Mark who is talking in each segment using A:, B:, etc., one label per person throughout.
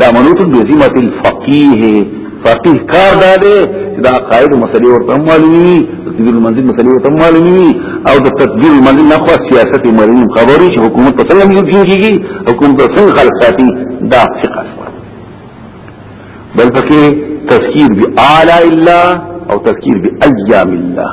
A: دا منوط بذمه الفقيه فقيه کار دا دی چې دا قائد مسلې ورته معلومي تدبیر المنزل مسلې ورته معلومي او د تدبیر المنزل نه خو سیاست مریم خبرې چې حکومت په څنګه یو کیږي حکومت په څنګه خلک ساتي دا فقہ بل پکې تذکیر بآلاء الله او تذکیر بأيام الله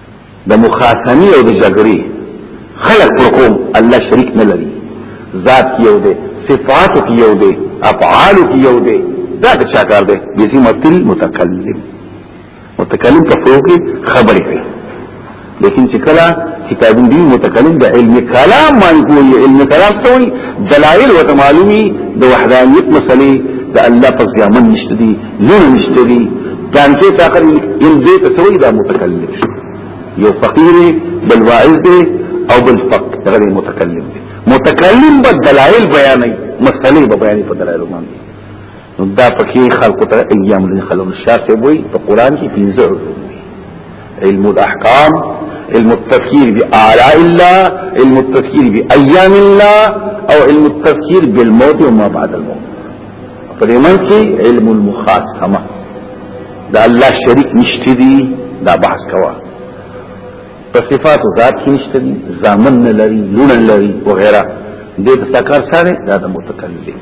A: د مخاصمی او د جګړې خلق پر کوم الله شریک نه لري ذات یو دی صفات یو دی افعال یو دی دا د چا کار دی بیسی متل متکلم متکلم په فوق خبرې کوي لیکن چې کله کتابون دی متکلم د علم کلام باندې کوي علم کلام ته وي دلایل او معلومي د وحدانیت مسلې د الله په ځامن نشته دي نه نشته دي پلان کې تاخر ان دې ته سوي دا متکلم شي یو فقیر بل واعظ دی او بل فقط غیر متکلم دی متکلم به دلایل بیانې مسلې به بیانې په دلایل باندې نو دا پکې خلق ته ایام له خلق الشاسه وي په قران کې پنځه علم الاحکام علم التفكير بآلاء الله علم التفكير بأيام الله او علم التفكير بالموت وما بعد الموت په دې منځ کې علم المخاصمه دا الله شریک نشته دي دا بحث کوا په صفات ذات کې نشته دي زامن نه لري لون لري وغيرها دې تذکر سره دا د متکلم دي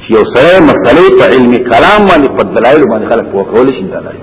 A: چې یو سره مسلې په علم کلام باندې په دلایل باندې خلک وکول شي دا لري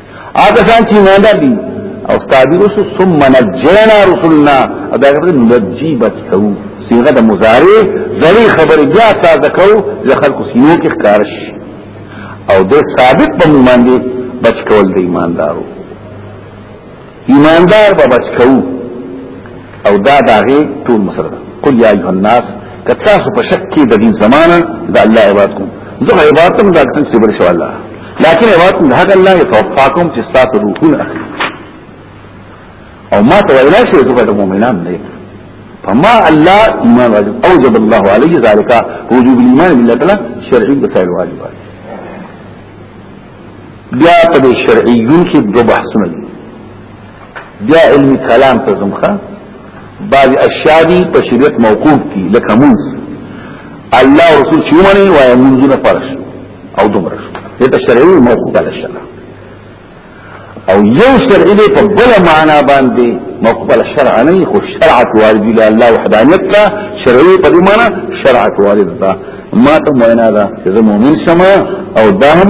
A: هغه ځان چې نه دي او تعبیر وشو ثم نجینا رسلنا دا غره نجی بچو صيغه د مضارع ذری خبر بیا تازه کو ز خلق سینو کې ښکارش او د ثابت په باندې بچ کول د ایماندارو ایماندار به بچ کوو او دا داغه ټول مسله ده قل یا ایه الناس کتا خو په شک کې د دین زمانہ د الله عبادت کوم زه عبادت هم دا څنګه چې بل شو الله لكن عبادت د هغه الله يتوفاكم چې تاسو روحونه اخلي او ما ته ویلا شي زه د مؤمنان نه فما الله ایمان واجب اوجب الله عليه ذلك وجوب الايمان بالله تعالی شرعي بسائل واجب بیا په دې شرعیون کې دوه بحثونه دي بیا علمی کلام ته زمخه بعض اشیاء دي په شریعت موقوف دي لکه مونږ الله او رسول چې ومني وایي مونږ نه فرش او دومره دې ته شرعي موقوف ده شرع او یو شرعی دی په بل معنا باندې مقبل شرع نه خو شرعت وارد دی الله وحدانیت لا شرعی په دې معنا شرعت وارد ده ما ته معنا ده چې زه مؤمن شم او دا هم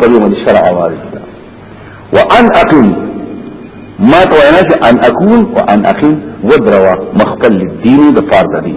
A: په دې باندې شرع وارد ده وان اقم ما ته وینا چې ان اكون وان اقم ودروا مخبل للدين د فرض دي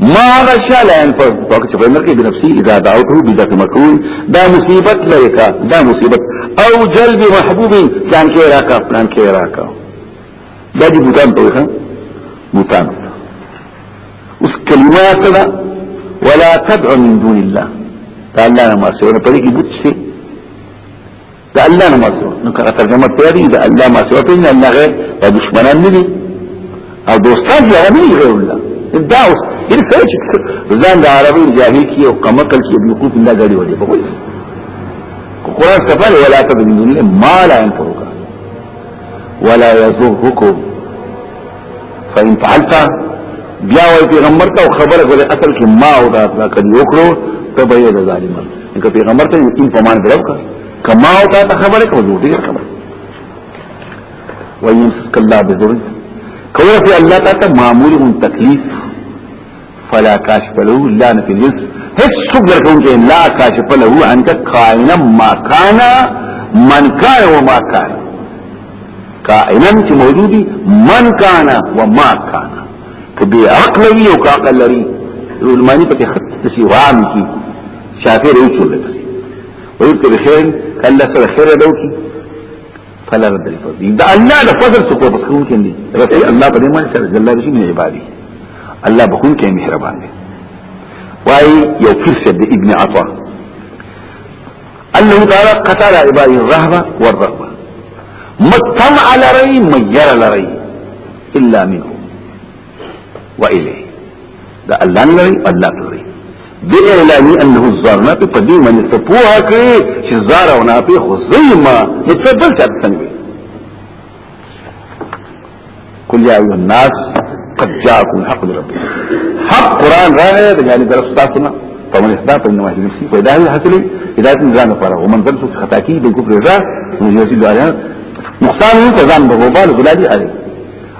A: ما هغه شا لائن پر وقت چپر مرکی بنفسی اذا دعوته بدت مکرون دا مصیبت لرکا دا مصیبت او جلب محبوب پلان کې راکا پلان کې راکا دا دی بوتان ته وخه بوتان اوس کلمات دا ولا تدع من دون الله تعالی ما سره په دې کې بوت شي دا الله نه مسوا نو که ترجمه تیاری دا الله مسوا ته نه الله غیر او دشمنان نه دي او دوستان یې نه غیر الله دا اوس یې سره چې ځان د عربي جاهل کی او کمکل کی ابن کوف نه غړي ولې په کوی قرآن سفر ولا تدعو من دون الله ما لا ينفعك ولا يضرك فإن فعلت بیا وای پیغمبر ته خبره کوله اصل کې ما او دا دا کړي وکړو ته به یې ظالم انکه پیغمبر ته ان په مان درو کا کما او دا خبره کوي دوی ډیر خبره وایي کله به ضرورت کوي الله تعالی معمول تکلیف فلا کاشف له لا نفي الجنس هیڅ څوک درکون کې لا کاشف له انت کائنا ما کان من کان و ما کان کائنا چې موجودي من کان و ما کان کبي عقل وی او کا عقل لري المانی په خط تشي وام کی شافعي رسول الله ويبقى بخير قال له سره خير دوكي فلر دل په دې دا الله د فضل څخه په سکون کې دي رسول الله په دې باندې سره جل بشي من عبادي الله بكون کې مهربان دی وای یو فرصه د ابن عطا الله تعالی قتل عبادي الرهبه والرغبه متم على ري مجر لري الا منه و الی دا الله نه لري الله لري د اعلان انه الزار نه په دې باندې ته پوها کړی چې زار او نه په خو زیما هیڅ بل څه څنګه قل يا ايها الناس قد جاءكم الحق من ربكم حق قران راغی د جانب طرف تاسو نه فمن اهدا فإنما يهدي نفسه فإذا هي حاصله إذا نظام فرغ ومن ظلم خطا کی د کوپر را نو یوزي دوه نقصان یې ځان په وبال غلا دي علي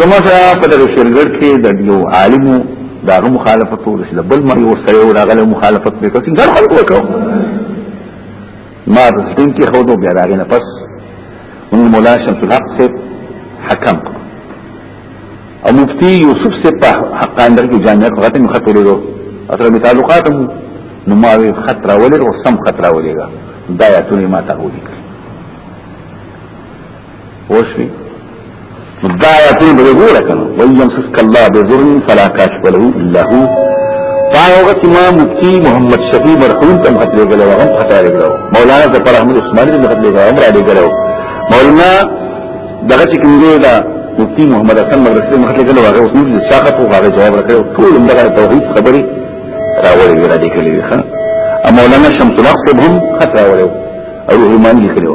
A: زموږ په دغه شرګړ کې د یو عالم داغه مخالفت ورسله بل ما یو سره یو راغله مخالفت وکړ څنګه خلک وکړو ما د دین کې خو دوه بیا راغی نه پس موږ مولا شمس الحق سے حکم او مفتی یوسف سے په حق اندر کې جامعه کو غته مخته لرو اثر به تعلقات نو ما وی خطر ولر او سم خطر ولېګا دا یا ته ما ته ولیکل وشوي دا آیاتونه به ګوره کنه ویم سسک الله بذر فلا کاشف له الا هو فاوغ امام مفتی محمد شفیع مرحوم تم خط لے گلو ہم خطا لے گلو مولانا ظفر احمد عثمانی تم خط لے گلو ہم را لے گلو مولانا دغه چې کوم دی دا مفتی محمد حسن مدرسې مخکې کله هغه اوس نور شاخت او هغه جواب راکړ ټول موږ توحید خبرې راوړې را دي کړې ښه مولانا شمس الحق صاحب هم خط راوړو او روح ایمان لیکلو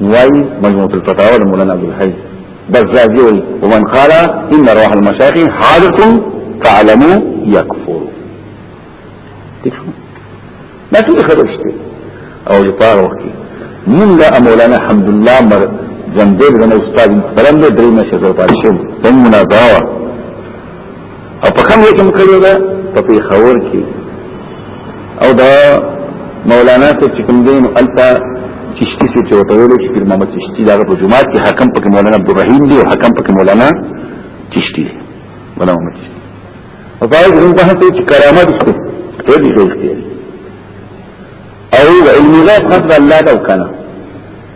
A: وای مجموعه الفتاوى د مولانا عبد الحي بزازي وای ومن قال ان روح المشايخ حاضر فعلموا يكفر ما څه خبر شته او یې پار وخت مونږ مولانا الحمد لله مر جنبه د استاد محترم دې درې مشه زو پاتې شو څنګه مناظره او په کوم یې کوم کړی دا په پیښور کې او دا مولانا څه چې کوم دین التا چشتی څه چې وته ویل چې پیر محمد چشتی دا په جمعات کې حکم پکې مولانا عبدالرحیم دی او حکم پکې مولانا چشتی دی مولانا محمد چشتی او دا یو په هڅه چې کرامت شته ته دې شوی او علم غیب خاص الله دا وکړه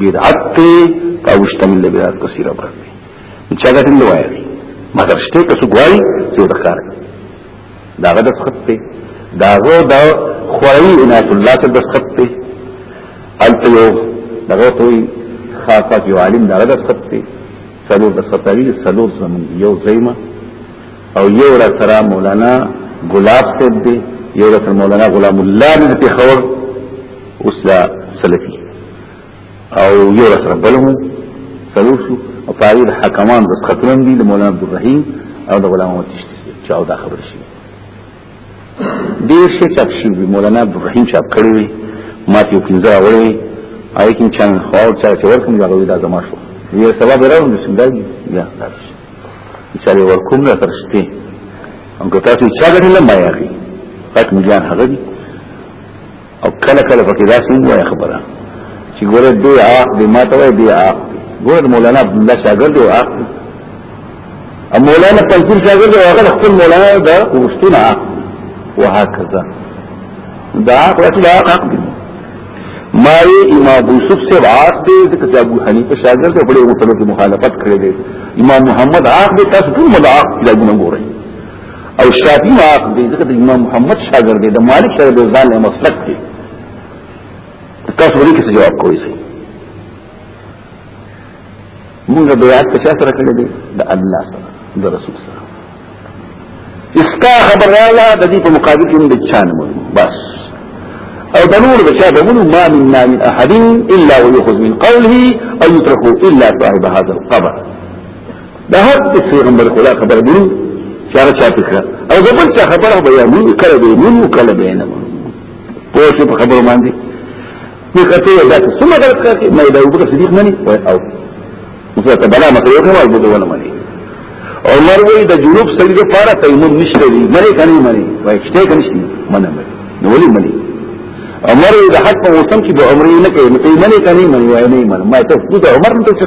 A: بدعت ته او مشتمل له بدعت کثیره باندې چې هغه ټول وایي مګر شته که څو غواړي چې دا کار دا غد سخت دی دا غو دا خوړی عنایت الله سره سخت دی الته یو دغه توي خاصه یو عالم دا غد سخت دی سلو د سطوی سلو زمون یو زیمه او یو را سره مولانا ګلاب صاحب دی یو را سره مولانا غلام الله دی په خور اوس لا سلفي او یو را سره بلهم سلو شو او پاری د حکمان بس ختم دي د مولانا عبدالرحیم او د غلام محمد چشتی چې او دا خبر شي ډیر څه چاپ شوی مولانا عبدالرحیم چاپ کړی وی ما ته پنځه راوړی آی کوم چان خو چا چې ورکوم دا غوی دا زما شو یو سبب راوند چې دا یا دا چې لري ورکوم نه ترشته او که تاسو چا غنل ما یاري پات مليان هغه دي او کله کله پکې دا څنګه وایي خبره چې ګوره دې عاق دې ما ته وایي دې عاق ګوره مولانا عبد الله شاګرد او عاق او مولانا پنځیر شاګرد او هغه خپل مولانا دا وشتونه عاق وهكذا دا عاق ټول عاق عاق دي ما یې امام ابو یوسف سے عاق دې چې ابو حنیفه شاګرد په دې مسله کې مخالفت کړې دي امام محمد عاق دې تاسو ټول مدعاق دې ګورئ او شافعي واخ دي ځکه د امام محمد شاګرد دی د مالک سره د ځان له مسلک دی تاسو ولې کیسه جواب کوئ سي موږ بیعت په چا سره کړی دی د الله سره د رسول سره استا خبر رااله د دې په مقابل کې د چا نه بس او د نور د چا د مونږ ما من نام احد الا ويخذ من قوله او يتركه الا صاحب هذا القبر دا هر د پیغمبر خدا خبره دی چې هغه چا پکړه او زبر چا خبره به یې مونږ کړه به مونږ کړه به نه پوه شو په خبرو باندې نو کته یې دا څه مګر کړی مې دا وګړه صدیق منی وای او نو ته بلا مخلوق نه ورته ونه منی عمر وی د جنوب سړي د پاره تیمم نشته دی مری کني مری وای شته کني شته منه مری نو ولي مری عمر وی د حق په موسم کې به عمرې نه کوي نو مری کني مری وای نه مری ما ته د عمر ته څه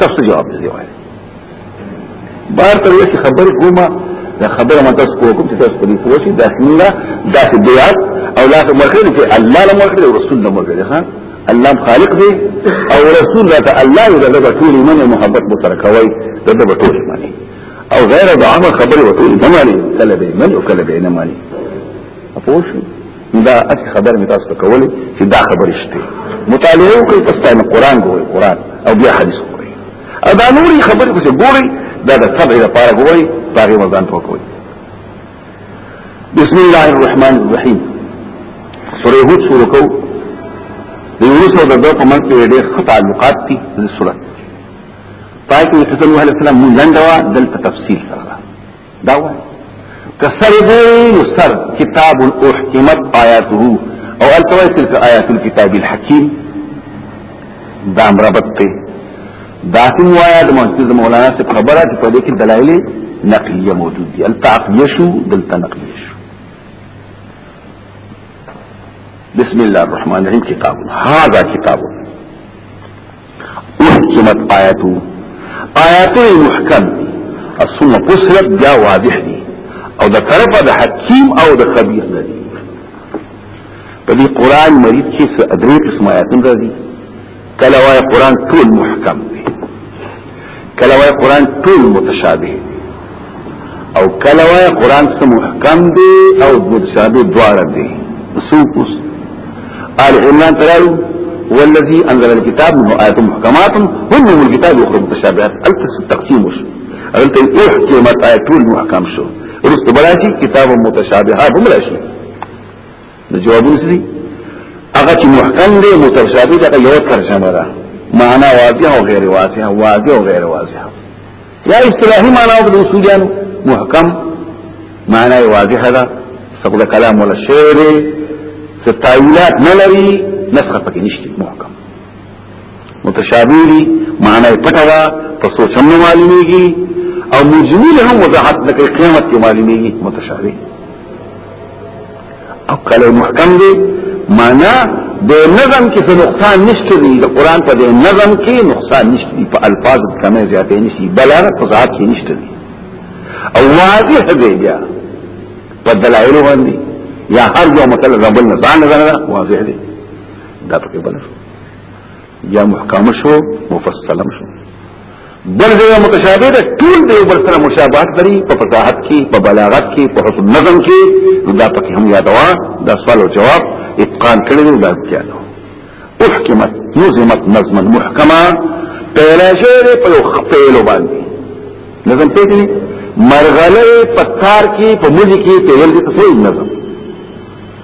A: سخت جواب دی وایي بار تر یو خبر کومه دا خبره ما تاسو کوم چې تاسو په دې پوه شئ دا څنګه دا چې بیا او لا مرکړي چې الله له مرکړي او رسول له مرکړي ها الله خالق دی او رسول ته الله یې دغه ټول ایمان او محبت مو سره کوي دغه ټول ایمان او غیر د عمل خبره وته نه مانی کله به من او کله به نه مانی اپوش دا اصل خبر می تاسو کولې چې دا خبر شته مطالعه وکړئ تاسو ته قرآن ګورئ قرآن او بیا حدیث وګورئ او دا نوري خبرې کوم ګورئ دا د تبع لپاره ګورئ باغې مزان ته وکړئ بسم الله الرحمن الرحیم سورې هود شروع کو د یونس او د دغه په منځ کې ډېر خطا تعلقات دي د سورې پای کې قسم الله السلام مونږ لنډه دلته تفصیل سره دا وایي که سر دی نو سر کتاب احکمت آیاته او التوی تلک آیات الكتاب الحکیم دا مربط تی دا سن وایا د محسوس مولانا سے خبره چې په دې کې دلایل نقلیه موجود دي التعقیه شو دلته نقلیه شو بسم الله الرحمن الرحیم کتاب هذا کتاب احکمت آیاتو آیاتو محکم دی السم قسرت بیا واضح دی او دا طرف دا حکیم او دا خبیر نه دی په دې قران مریض چې درې قسم آیاتونه دي کله وای قران ټول محکم دی کله وای قران ټول متشابه او کله وای قران سم محکم دی او متشابه دواړه دی سوقس آل عمران تراو والذي انزل الكتاب منه آيات محكمات هم من الكتاب اخرى متشابهات قلت تقسيم شو قلت احكمت آيات المحكم شو رست براشي كتاب متشابهات هم راشي د جوابونو سری هغه چې محکم دی متشابه ده یو ترجمه ده معنا واضح او غیر واضح واضح او غیر واضح یا اصطلاحي معنا او د اصولانو محکم معنا واضح ده څنګه کلام ولا شعر ستایلات نه لري نسخه پکې نشته محکم متشابه دي معنی پټه ده په سوچنه معلومیږي او مجمل هم وضاحت د قیامت کې معلومیږي متشابه او کله محکم دي معنا د نظم کې څه نقصان نشته دی د قران په دې نظم کې نقصان نشته دی په الفاظ کمه زیاتې نشي بلاغت په ذات کې نشته دی او واضح دی بیا په دلایل باندې یا هر یو مطلب رب النظام نه واضح دی دا پکې بل شو یا محکم شو مفصلم شو بل ځای متشابه ده ټول دی بل سره مشابهت لري په فصاحت کې په بلاغت کې په حسن نظم کې دا پکې هم یادوا دا سوال او جواب اتقان کړی دی دا کیا نو احکمت نظمت نظما محکما پیلا شعر په یو خپل باندې نظم پیږي مرغله پتار کې په ملي کې پیل کې څه نظم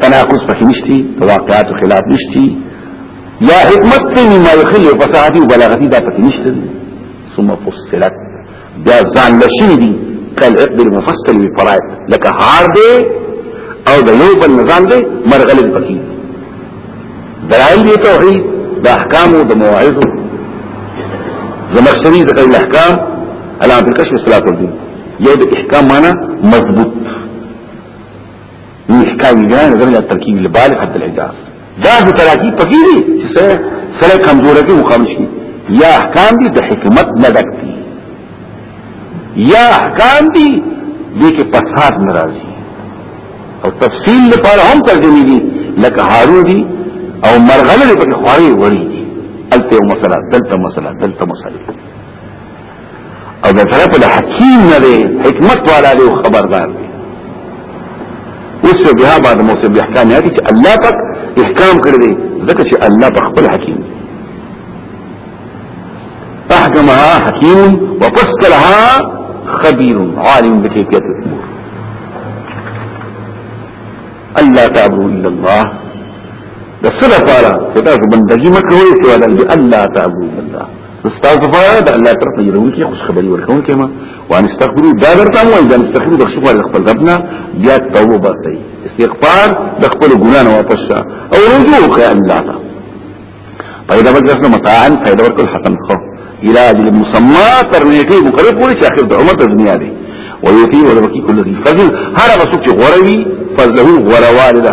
A: تناقض پکې نشتی د واقعاتو خلاف نشتی یا حکمت ته ما یخل او فصاحت او بلاغت دا پکې نشته ثم فصلت دا ځان لشي دي کل عقد المفصل بالفرائض لك هار دی او د یو بل نظام دی مرغلې پکې دلایل دی توحید د احکام او د مواعظ زمخشری ذکر الاحکام علامه الکشف صلاح الدین یو د احکام معنا مضبوط نو ښکاري ګان دغه ترکیب لبالغ حد الاعجاز دا د تراکیب پکې دي چې سره سره کمزوري کې مقام شي یا احکام دي د حکمت نه دکتي یا احکام دي دې کې پسات ناراضي او تفصیل لپاره هم ترجمه دي لکه هارو دي او مرغله دې په خواري وړي دي الته مسله دلته مسله دلته مسله او دا طرف له حکیم نه دی حکمت والا دی خبردار دی وسو بها بعد موسى باحکام یادی چې الله پاک احکام کړی دی ځکه چې الله په خپل حکیم دی احکمها حکیم وفصلها خبير عالم بكيفية الامور الله تعبدوا الا الله د سره پاره چې تاسو بندګي مکوئ سوا د الله تعبدوا الا الله استاذ فایا د الله طرف نه يرون کې خوش خبري ورکون کې ما وان استغفر دا درته مو ان استغفر د شکر د خپل ربنا بیا توبه باسي استغفار د خپل ګنا نه واپس شه او رجوع کوي الله ته پیدا ورکړه متاعن پیدا ورکړه حسن خو الى اجل مسمى تر نیټه مقرر پوری چې اخر د عمر د دنیا دی ويوتي ولبكي كل ذي فضل هر رسول چې غوروي فضله غروال ده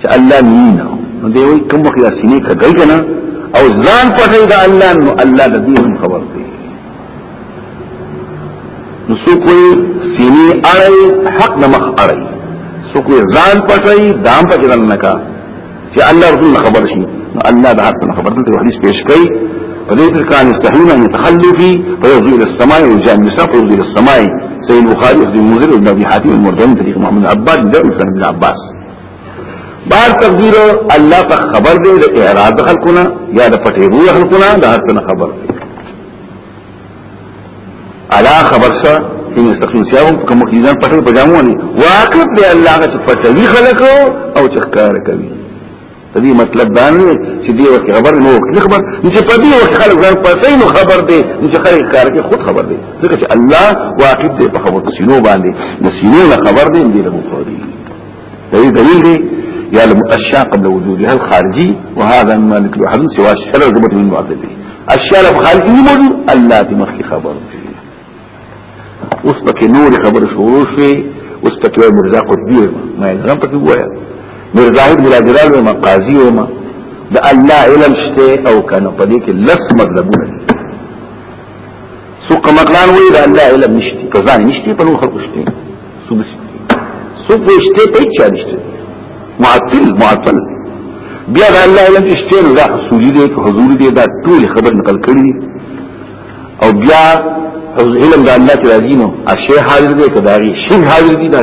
A: چې الله مینا نو دی وي کوم وخت سینې کګی کنه او ځان پټي دا الله نو الله د دې هم خبر دی نو سو کوئی سینې اړي حق نه مخ اړي سو کوئی ځان پټي دام پټي نه کا چې الله رسول خبر شي نو الله د حق نه خبر دی حدیث پیش کړي فليس كان يستحيون أن يتخلوا فيه فيرجو إلى السماء ويجاء النساء فيرجو إلى السماء سيد البخاري وابن المنذر وابن أبي حاتم المرداني طريق محمد عباد من دعوة بن عباس بار تقدیر الله په خبر دی د اعراض خلقنا یا د پټې روح خلقنا د هر څه خبر دی الا خبر څه ان استقیم سیاو کوم کیدان پټې پجامو نه واقف دی الله چې پټوي خلق او چې کار کوي دې مطلب دا نه چې دې وخت خبر نو وخت خبر چې په دې وخت خلک ځان پسې نو خبر دی چې خلک کار کې خود خبر دی ځکه چې الله واقف دی په خبرو سينو باندې د سينو خبر دی دې له مفردي دليل دليل دي يا الأشياء قبل وجودها الخارجي وهذا مما نكتب حدث سوى الشرع زبط من المعذب الشرع خارجي موجود الله في مخي خبر اوس پکې نور خبر شروع شي اوس پکې مرزا قطبي ما نه پکې وایا مرزا هیڅ بلا جلال ما قاضي ما د الله علم شته او کنه په دې کې لس مطلبونه سوق مقلان وی د الله علم نشته کزان نشته په نور خلق شته سوق وشته په چا نشته معطل معطل بیا دا الله علم اشتین دا حصولی دی که حضوری دی دا ټول خبر نقل کړی دی او بیا علم دا الله کی راضی نو اشی حاضر دی که داغی شن حاضر دی دا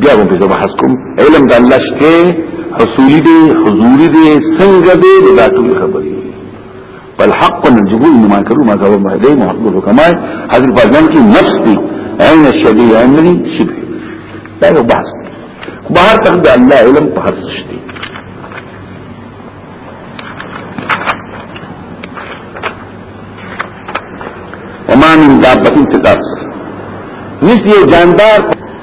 A: بیا به زه بحث کوم علم د الله شته حصولی دی حضوری دی څنګه دی دا ټول خبرې بل حق نجبو انما کرو ما قبل ما دی محبوب کما حضرت فاضل کی نفس دی عین الشبیه عین دی شبه دا یو بحث بهر تک د الله علم په هر څه دی وما من دابتن تکاس نس یو جاندار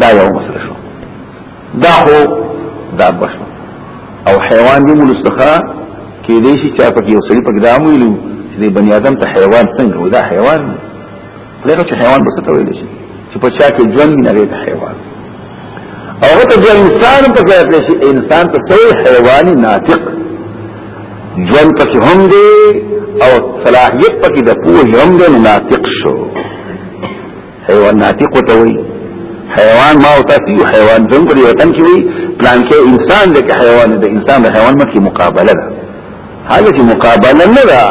A: دا یو مسله شو دا خو دا بشو او حیوان دی ملستخا کې دې شي چا پکې یو سړي پکې دا ویلو چې بنی آدم ته حیوان څنګه ودا حیوان لکه چې حیوان بس ته ویل شي چې په چا کې ژوند نه لري حیوان او ته د انسان په ځای کې شي انسان ته ټول حیوان ناطق ژوند پکې هم دی او صلاحیت پکې د پوهې هم دی ناطق شو حیوان ناطق ته وي حیوان ما او تاسو حیوان څنګه دی وطن کې وي پلان کې انسان د حیوان د انسان د حیوان مکه مقابله ده هغه چې مقابله نه ده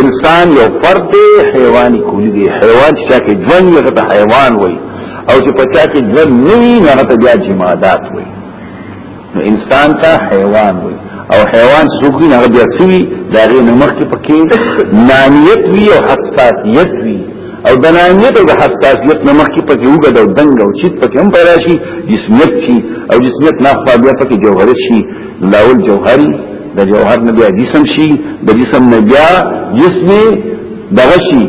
A: انسان یو فرد دی حیوان کولی دی حیوان چې ژوند یې د حیوان وي او چې پچا کې ژوند نه نه ته بیا جمادات وي نو انسان ته حیوان وي او حیوان څوک نه هغه بیا سوي دا غي نه مخکې پکې نانیت وي او حساسیت وي او د نانیت او د حساسیت نه مخکې پکې وګړه د دنګ او چیت پکې هم پیدا شي جسمیت شي او جسمیت نه خو بیا پکې جوهر شي لاول جوهري د جوهر نه بیا جسم شي د جسم نه بیا جسم دغشي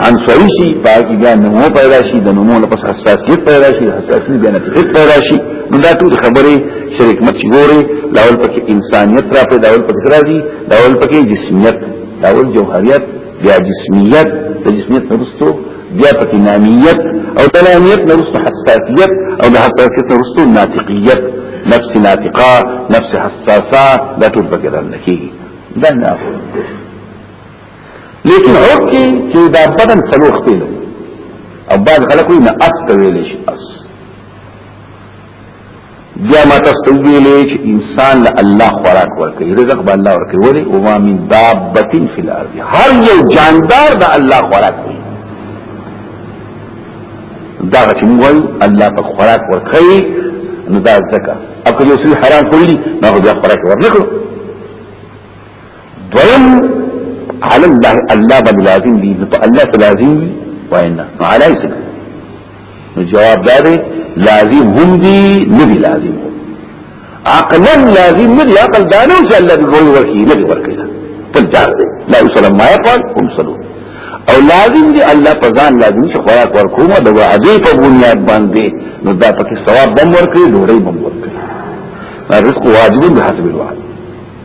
A: عنصري شي باقي بیا نمو پیدا شي د نمو نه پس حساسیت پیدا شي حساسیت بیا نتیجت پیدا شي نو دا ټول خبرې شریک مت شي ګوري لاول پکې انسانیت را پیدا ول پکې راځي لاول پکې جسمیت لاول جوهریت بیا جسمیت د جسمیت نرستو بیا پکې نامیت او د نامیت نرستو حساسیت او د حساسیت نرستو ناطقیت نفس ناطقه نفس حساسه دا ټول پکې رانه کیږي دا نه لیکن عرف کې چې دا بدن څلور خپې لري او بعض خلک وي نه اس ته ویل شي اس بیا ما تاسو ته ویلې چې انسان له الله خوراک ورکړي رزق به الله ورکړي ولی او ما من دابه فی الارض هر یو جاندار د الله خوراک کوي دا چې موږ الله په خوراک ورکړي نو دا ځکه اکه یو څه حرام کړی نه هو بیا خوراک ورنکړو دویم على الله الله بن لازم دي په الله لازم دي وینا نو علی سره نو جواب دا دی لازم هم دي نه دي لازم عقلا لازم نه دي عقل دا نه چې الله بن ورکی نه دي ورکی بل جار دی لا يسلم ما يفعل هم سلو او لازم دی الله په ځان لازم شي خوراک ورکوم د وعده په بنیاد باندې نو دا پکې ثواب بم ورکړي ډوړې بم ورکړي رزق واجب به حسب الوعد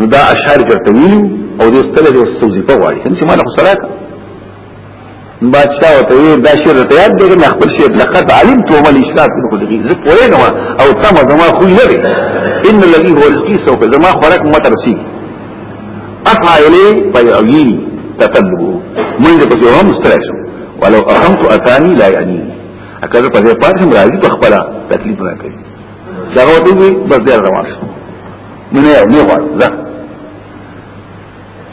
A: نو دا اشعار چرته ویلو او دې ستله دې سوزي په وایي چې مال خو صلاح بادشاہ ته وی دا شعر ته یاد دې نه خپل شعر لقد علمت وما الاشراف من كل شيء زه پوهه نه او تم زما خو نه دي ان الذي هو القيس او زما خورک مترسي افا الي فيعين تطلبه من دې په یو مسترح شو ولو ارحمت اتاني لا يعني اکه په دې پاتم راځي په خپل تکلیف راکړي دا وته بس دې روان شو نه نه نه غواړم زه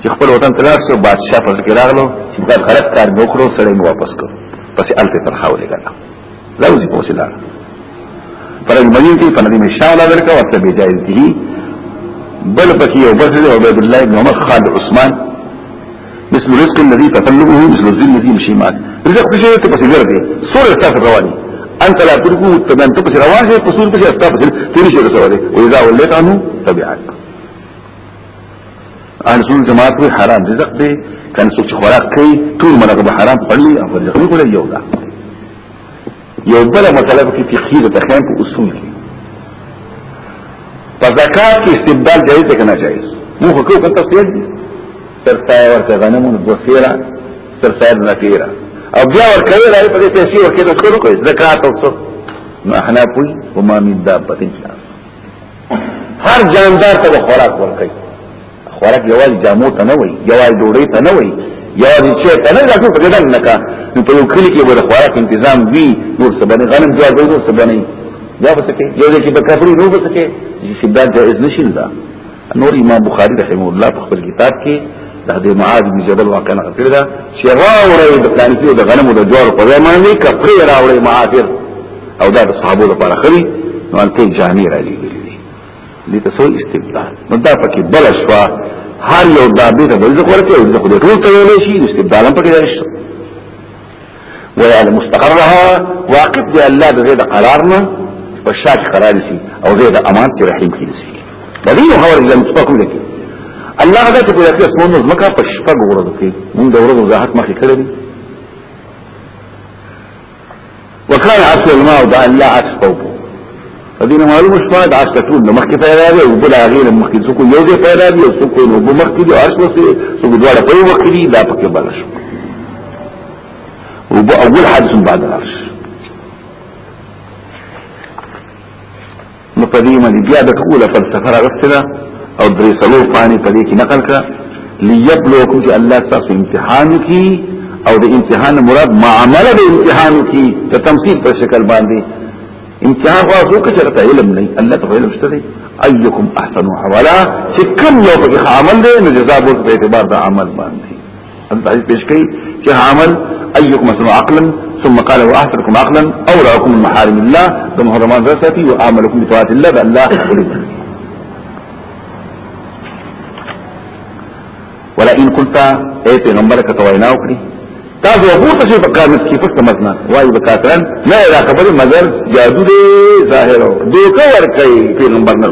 A: چې خپل وطن ته لاړ شو بادشاہ په ذکر راغلو چې دا غلط کار مې وکړو سړی مې واپس کړ پسې الته پر حواله کړه لوزي په وسیله پر المدین کې په ندیم شاه لا ورکا ورته به جایز دي بل پکې یو بل دی عبد الله بن عمر خالد عثمان مثل رزق الذي تطلبه مثل الذي الذي يمشي معك رزق څه شي ته پسې ورته سور تاسو رواني انت لا تدركو تبان ته پسې روان شي قصور پسې استا پسې تیرې شي رسول دي او اذا وليت عنه تبعك اهل سنت جماعت کوئی حرام رزق دی کان څوک خوراک کوي ټول منغه حرام پړلی او رزق نه کوي یو دا یو بل مسله په فقهي د تخیل په اصول کې په زکات کې استبدال جایز دی کنه جایز مو خو کوم تفصیل دي تر پای ورته غنمو د وسیله تر پای نه تیرا او بیا ورکه راي په دې پیسې ورکه د څورو کوي زکات او څو نو احنا پوي وما من دابه هر جاندار ته خوراک ورکړي خوراک یوازې جامو ته نه وای یوازې ډوډۍ ته نه وای یوازې چې ته نه ځکه په دې نه کا نو په یو کلی کې به خوراک تنظیم وی نور څه باندې غنم جوړ دی نور څه باندې یا وسکه یو دې کې د کفري نور وسکه چې شدت جائز نشین دا نور امام بخاری رحمه الله په خپل کتاب کې د دې معاذ بن جبل واقعا غفر دا چې راوړې د پلان کې د غنمو د جوړ په ځای باندې کفري راوړې معافر او دا د صحابه لپاره خري نو انته جامع را لګي لتسو استبدال نو دا پکې بل شوا هر یو دا به ته ځکه ورته یو ځکه دې ټول ته ویل شي استبدال هم پکې راځي ويعني مستقرها واقف دي الله د زید قرارنا په شاک قرار شي او زید امان چې رحیم کې شي د دې هو ورته لم تفکر لکه الله هغه چې په دې اسمنو زمکا په شپږ ورځو کې موږ د ورځو زاحت مخې کړې وکړه اصل ما او دا الله اسبو په دې معلومه شوه دا اصل ټول نو مخکې پیدا دی او بل هغه نه مخکې څوک یو ځای پیدا دی او څوک نو بل مخکې دی ارش وسه څوک دواړه په وخت دی دا پکې بل شو او اول حادث بعد الارش نو په دې باندې بیا د ټوله فلسفه راغستله او درې سلو پانی په دې کې نقل کړه ليبلوکم چې الله تاسو امتحان کی او د امتحان مراد معامله د امتحان کی د تمثيل په شکل باندې امتحان خو څوک چې راته علم نه الله ته علم شته دی ايکم احسن عملا چې کوم یو په عمل دی نو جزاء به په اعتبار د عمل باندې ان تعریف پیش کړي چې عمل ايكم مثل عقلا ثم قال واحسنكم عقلا او راكم محارم الله ثم حرمان رساتي وعملكم بطاعه الله بالله ولا ان كنت اي پیغمبر کا توینا وکړي تاسو هغه څه په کار کې پښت مزنا وای وکاترن نه دا خبره مگر جادو دې ظاهر او دوکه ور کوي پیغمبر نه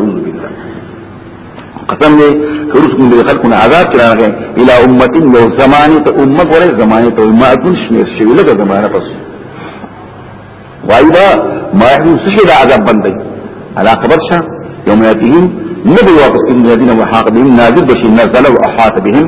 A: قسم دې روس من دې خلقنا عذاب کراغه الى امه یو زمانه ته امه ولا زمانه ته ما اكون شمیر شي لکه زمانه پس وایبا ما يحدث شي دا عذاب بندي على خبر شه يوم ياتيهم نبي واقف الذين وحاق بهم نازل بشي نزل واحاط بهم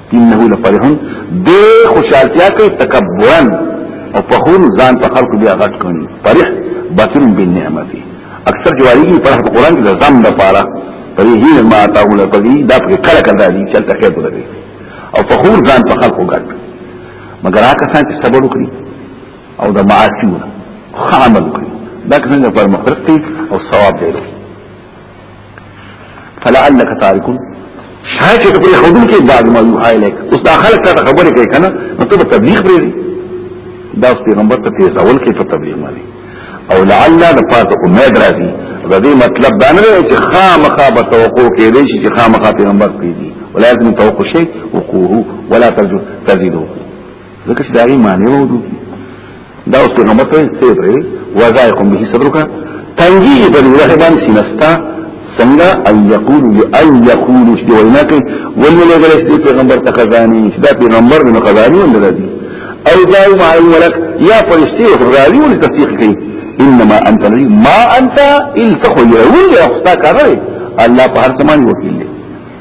A: انه لفرح د خوشالتیا کوي تکبرا او په خون ځان په خلق بیا غټ کوي فرح باطل بالنعمت اکثر جواريږي په قرآن کې ځم د پاره پرې ما تاول پرې دا په کله کله دي چې تکه بولې او په خور ځان په خلق غټ مګر هغه څنګه چې صبر وکړي او د معاصي وکړي خامل وکړي دا څنګه پر مخرق او ثواب دی فلعلک تارکون شاید چې په خودل کې بعد ما یوحى لك اوس دا خلک ته خبرې کوي کنه نو ته تبلیغ پرې دا پیغمبر ته تیز اول کې په تبلیغ باندې او لعل د پات امید راځي د دې مطلب دا نه دی چې خامخا به توقع کېږي چې خامخا پیغمبر پیږي ولازم توقع شي وقوه ولا ترجو تزيدو ځکه چې دا یې معنی وو دا اوس پیغمبر ته څه پرې وځایکم به صدرک تنګي په لوه باندې سینستا څنګه ان یقول ان یقول چې وینا کوي ولې لګل چې پیغمبر ته خزاني چې دا پیغمبر نه خزاني وند راځي او دا مع الملک یا فرشتي او راوي ول تصدیق کوي انما انت لي ما انت الا تخير ولا اخطاك عليه الله په هر څه باندې وکیل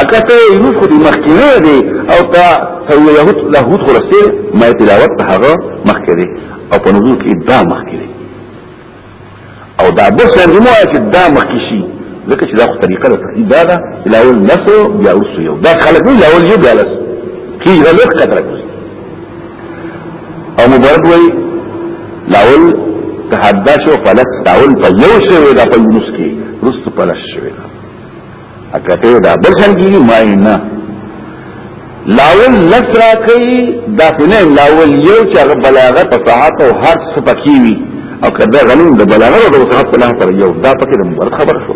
A: اکه ته یو خو دې مخکینه دی او ته هو يهود له هود خرسته ما تلاوت ته هغه مخکې او په نزول کې دا مخکې او دا بس لازم وایي چې دا مخکې شي لکه چې دا خو طریقه ده تقلید دا ده الاول نفس بیا اوس یو دا خلک نه الاول یو بیا لس کی دا لوخ کتر او مبارک وای لاول تحدث او فلس داول په یو شوی دا په یونس کې رست پلش شوی دا اکته دا بل شان کیږي ما نه لاول لسرا کوي دا نه لاول یو چې بلاغت فصاحت او هر څه پکې وي او کدا غنوم د بلاغت او فصاحت په لحاظ سره یو دا پکې د مبارک خبر شو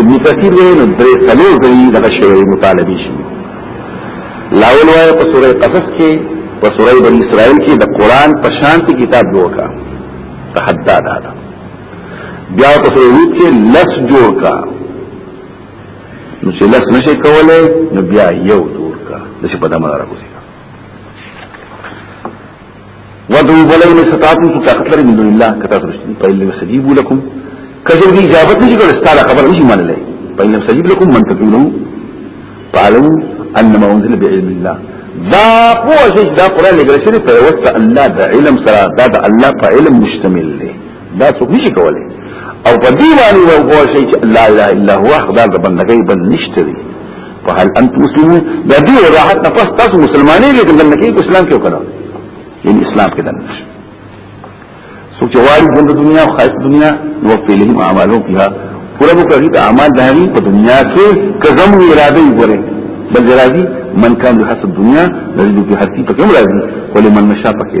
A: ابن کثیر وی نو درې څلور ځلې دغه شی مطالبه شي لاول وای په سورې قصص کې په سورې بنی اسرائیل کې د قران په شانتي کتاب جوړ کا تحددا ده بیا په سورې هود کې لس جوړ کا نو چې لس نشي کولای نو بیا یو جوړ کا د څه په دمه راکوسي ودعو بلای من ستاتم تو طاقت لري من دون الله کتا ترشتن فإن لم سجيبو لكم کجر دی اجابت نشي کول استاله خبر نشي مان لای فإن لم سجيب لكم من تقولو قالوا انما انزل بعلم الله دا قوه دا قران لګل شي په واسطه الله د علم سره دا د الله په علم مشتمل دی دا څوک نشي کولای او په دې باندې یو غوښ شي چې لا اله الا هو خدای د بندګۍ بل نشته دی په هل انت مسلمون د دې راحت نه پس تاسو مسلمانې دي د بندګۍ اسلام کې وکړه یعنی اسلام کې دنه شي څوک چې واري ژوند د دنیا او خاص دنیا نو په لهم اعمالو فيها پورا به کوي اعمال دایي په دنیا کې کزم اراده یې ګره بل راځي من کان له حسب دنیا د دې په حرفي په کوم راځي ولې من نشا پکې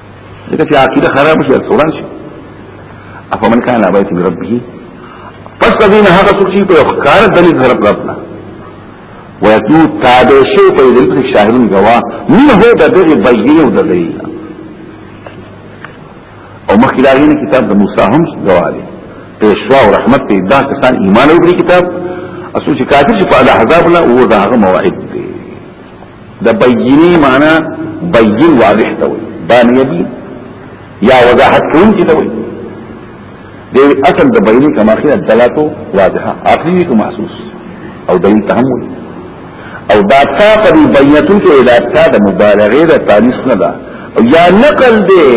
A: ځکه چې عقیده خراب شي څوران شي افمن کان ابایت من ربه پس دین هغه څوک چې په ښکار دلیل سره ربنا ويتو تابع شي په دې کې شاهدون غوا نه هو د دې بيي او د دې او مخکې دا غوښنه کتاب د موسی هم غوا دی پیشوا او رحمت ته دا کسان ایمان او کتاب اصل چې کافر چې په احزاب لا او دا هغه موعد دی د بینی معنا بین واضح ته وي بان یبین یا وضاحت کون کی ته وي دی اصل د بینی کما خیر دلاتو واضحه عقلی کو محسوس او دلیل تحمل او دا تا په بینتون کې ادا تا د مبالغه د تانیس نه ده او یا نقل دی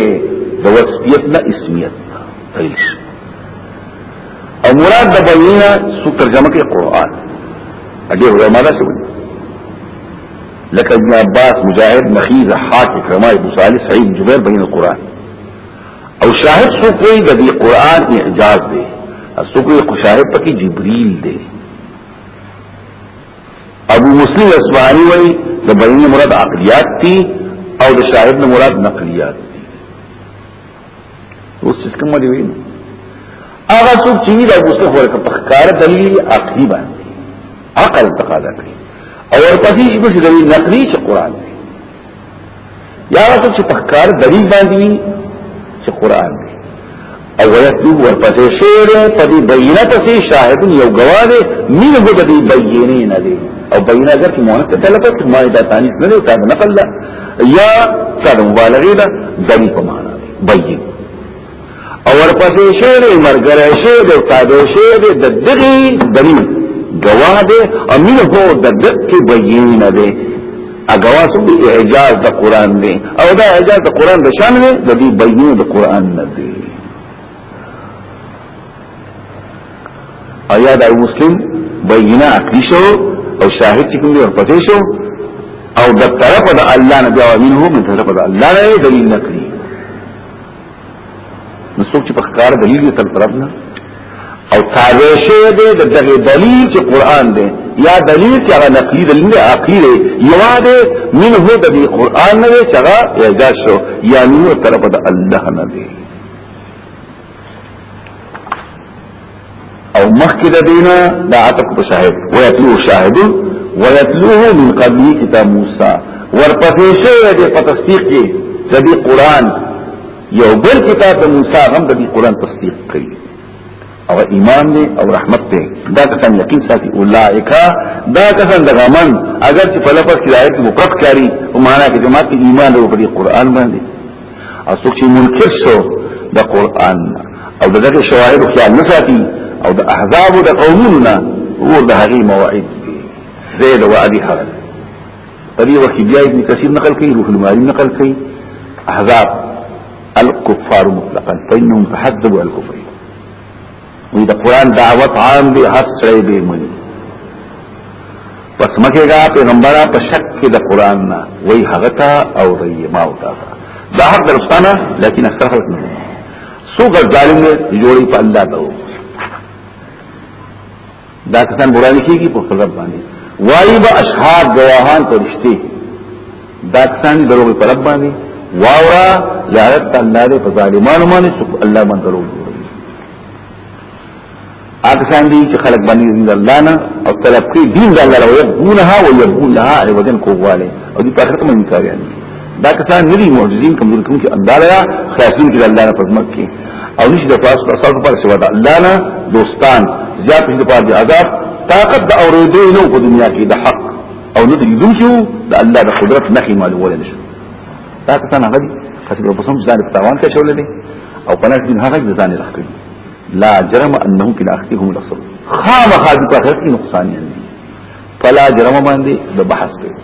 A: د وصفیت نه اسمیت ایش او مراد د بلنا سو ترجمه کې قران اجر علماء دا شوی لکه ابن عباس مجاهد مخیز حاک کرما ابو صالح سعید جبیر بین القران او شاهد سو کوئی د دې قران اعجاز دی سو کوئی شاهد پکې جبريل دی ابو مسلم اسماعیل وی د بین مراد عقلیات تی او د شاهد مراد نقلیات اوس چې کوم دی وی هغه څوک چې دا غوسه ورکړه په ښکار دلیل عقلی باندې عقل تقاضا کوي او ورپسې چې په دلیل نقلی چې قران دی یا څوک چې په ښکار دلیل باندې چې قران دی او ويتوب ورپسې شعر په دې بینه پسې شاهد یو گواه دی مینه په دې بینه نه دی او بینه اگر کې مونږ ته تلفظ ما دا تانیس نه دی او تا نقل ده یا سره مبالغه ده دری په معنا بین او ورپسې شعر مرګره شعر د تابع شعر د دغی دلیل گواه ده امین هو د دک بین ده اګوا سم دی اعجاز د قران دی او دا اعجاز د قران د شان دی د دې بین د قران نه دی او یا دا مسلم بینه عقلی شو او شاهد چې کوم دی ورپسې شو او د طرف د الله نه بیا منه من طرف د الله نه دلیل نکړي نو څوک چې په کار دلیل یې تل طرف نه او تابع شوی دی د دغه دلیل چې قران دی یا دلیل چې هغه نقلی دلیل دی عقلی دی یوا دی منه د دې قران نه چې هغه اعجاز شو یا نور طرف د الله نه دی او مخکې د دینا د عتق په شاهد ويتلو شاهد ويتلوه من قبل کتاب موسی ورپسې شوی د په تصدیق کې د دې قران یو بل کتاب د موسی هم د دې قران تصدیق کوي او ایمان دی او رحمت دی دا کسان یقین ساتي اولائک دا کسان د غمن اگر چې په لفظ کې آیت مفرد کاری او معنا کې جماعت ایمان ورو په قران باندې او څوک چې منکر شو د قران او دغه شواهد خیال نه ساتي او د احزاب د قومونو هو د هغه موعد زید و ابي حرب په دې وخت بیا ابن کثیر نقل کوي روح المعانی نقل کوي احزاب الكفار مطلقا فانهم تحذبوا الكفر وی د قران دعوت عام دی هر څه به مني پس مکه دا پیغمبر په شک کې د قران نه وی هغه تا او ری ما او تا دا حق درستانه لیکن اکثر خلک نه سو غزالین جوړي په الله ته دا کسان برانی کیږي په خپل رب باندې وایي به اشهاد گواهان پرشتي دا کسان دروغ پر رب باندې واورا لعنت الله دې په ظالمانو باندې سب الله باندې دروغ اکسان دي چې خلق باندې دین الله نه او طلب کوي دین د الله او يبونها ويبون لها عوضا کوواله او دې په اخر کې منکر یعنی دا کسان ندي معجزین کمزور کوم چې الله لرا خلاصون کې الله نه پزمک کې او نشي د پاس پر سر پر سوا ده الله نه دوستان زیات دي په عذاب طاقت د اورېدو نه په دنیا کې د حق او نه دي دوشو د الله د قدرت نه کې معلومول نشو دا کسان هغه دي خاصه په سم ځان په تاوان کې شول دي او په نړۍ کې هغه ځان راخلي لا جرم انهم في الاخره هم الاخسر خامخا د اخرت نقصان دي فلا جرم باندې د بحث کوي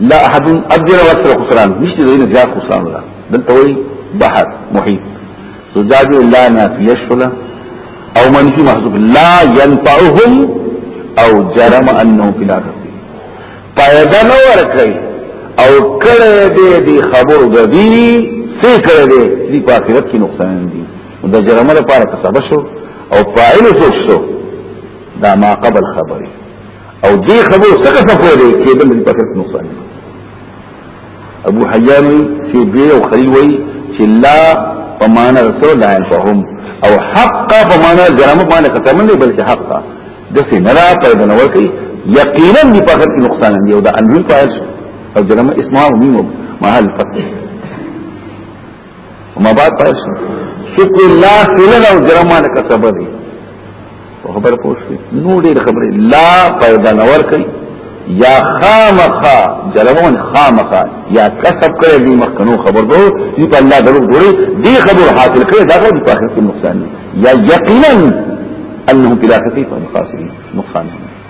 A: لا احد ابجر واكثر خسران مش دين زياد خسران لا دلته وي بحر محيط سجاد لا نافي يشفلا او منفي محذوف لا ينفعهم او جرم انهم في الاخره فائدہ نو ورکړي او کړه دې دې خبر غدي سي کړه دې دې په آخرت کې نقصان دي دا جرم لپاره کسب شو او فاعل شو دا ما قبل خبره او دې خبرو څخه څه پوهې کې د ملي پکې نقصان ابو حیان چې دې او خلیل وای چې لا پمانه رسول لا ينفهم او حق پمانه جرم باندې قسم نه بلکې حق دا د څه نه را پیدا نور کوي یقینا دې پکې نقصان دی او دا انوي پایل او جرم اسمه ميمو محل فتح ما بعد پاش سوق لا خلل او جرمان کسب دی خبر پوښتې نو ډېر خبرې لا پیدا نور کوي یا خامخا جلوان خامخا یا کسب کړي دې مخکنو خبر دو دې په الله درو ګوري دې خبر حاصل کړي دا غو دې په اخر کې نقصان یا یقینا انهم بلا خفیف خاصرین نقصان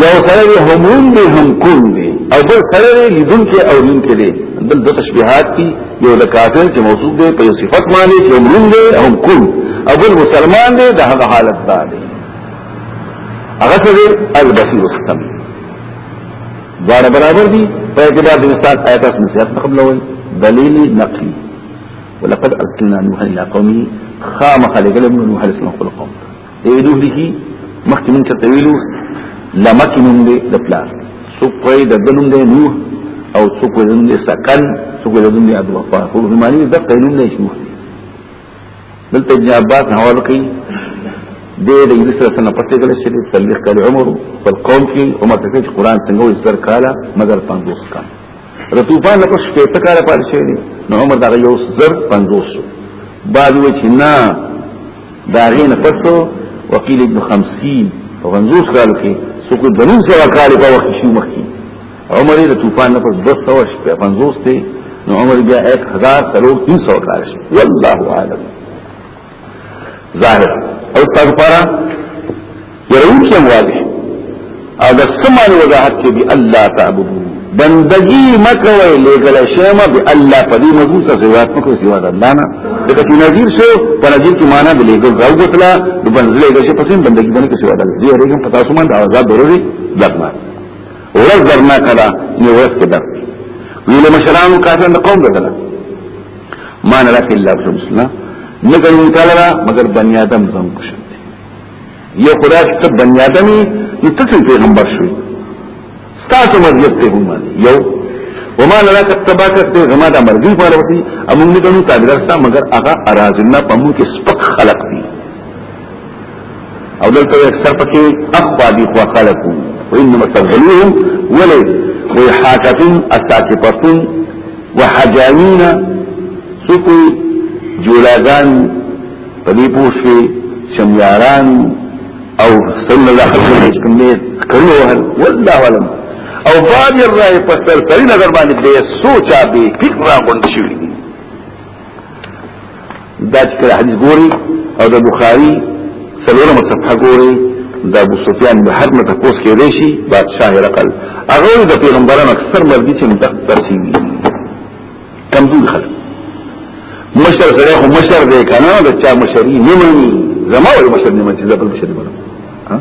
A: یو سره دی همون دی هم کون دی او بل سره دی لیدون کې او لین کې دی بل دو تشبیحات دی یو د کافر چې موصوف دی په صفت معنی چې همون دی هم کون او بل مسلمان دی د هغه حالت دا دی هغه څه دی البصیر السميع دوار برابر دی په اعتبار د مثال آیات او نصیحت قبل اول دلیل نقلی ولقد ارسلنا نوحا الى قومه خام خلق لهم نوح الاسلام خلقهم دې دوه دي مخکې مونږ ته ویلو لمکه نوم دی د پلار څوک وایي د بنوم دی نوح او څوک وایي نوم دی سکن څوک وایي نوم دی عبد الغفار خو په معنی د قانون نه شو دلته ابن عباس حواله کوي د دې د سره سره پټه کړل چې د سلوخ کال عمر په قوم کې عمر ته چې قران څنګه وستر کاله مگر 50 کاله د طوفان په شپې ته کار پاتې شوی دی نو عمر دا یو زر 50 بعد و چې نه دا غین پسو وقیل ابن 50 په 50 کال کې څوک د نن سره کال په وخت شو مخکي عمر د طوفان په 200 شپې 50 ته نو عمر بیا 1300 کال شو والله اعلم ظاهر او استغفارا يرون کې واضح او د سمان وضاحت کې دی الله تعبدو بندگی مکوي لګل شیما به الله په دې موضوع څه زیات مکو سیوا د الله نه دغه چې نذیر شو په نذیر کې معنا د لګل راو غتلا د بندګی د شي پسین بندگی باندې کې سیوا د دې هرې په تاسو باندې آزاد ضروري دغه ورځ درنا کړه یو ورځ کې دغه ویل مشرانو کافر قوم بدله ما نراک الا بشر مسلم نگن مطالع را مگر بنی آدم زم کشن یو خدا چې ته بنی آدمی نو ته څنګه پیغمبر شوې ستاسو مرګ ته هم یو وما لنا کتبا کرتے غما دا مرضی پار وسی امون نکنو تابدار سا مگر اغا ارازلنا پمون کے سپک خلق دی او دلتا اکثر پکی اخوا دی خوا خلقو و انما استغلوهم ولی وی حاکتن اساکتن وحجامينا سکو جولاګان په دې پوښې شمیاران او صلی الله علیه وسلم کړو هر والله علم او بعد الرای په سر سری نظر باندې به سوچا به فکر را غونډ شي دا چې کله حدیث ګوري او د بخاری سلوره مصحفه ګوري د ابو سفیان د حق نه تاسو کې دی شي بادشاہ رقل هغه د پیغمبرانو اکثر مرضی چې متق ترسي کمزور خلک مشر سره خو مشر دی کنه د چا مشری نه مني زما ول مشر نه مني زبر مشر نه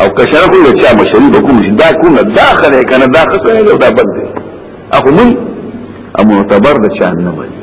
A: او کشره خو د چا مشری به کوم دا کوم داخله کنه دا خسره دا بند اخو من امو تبر د چا نه مني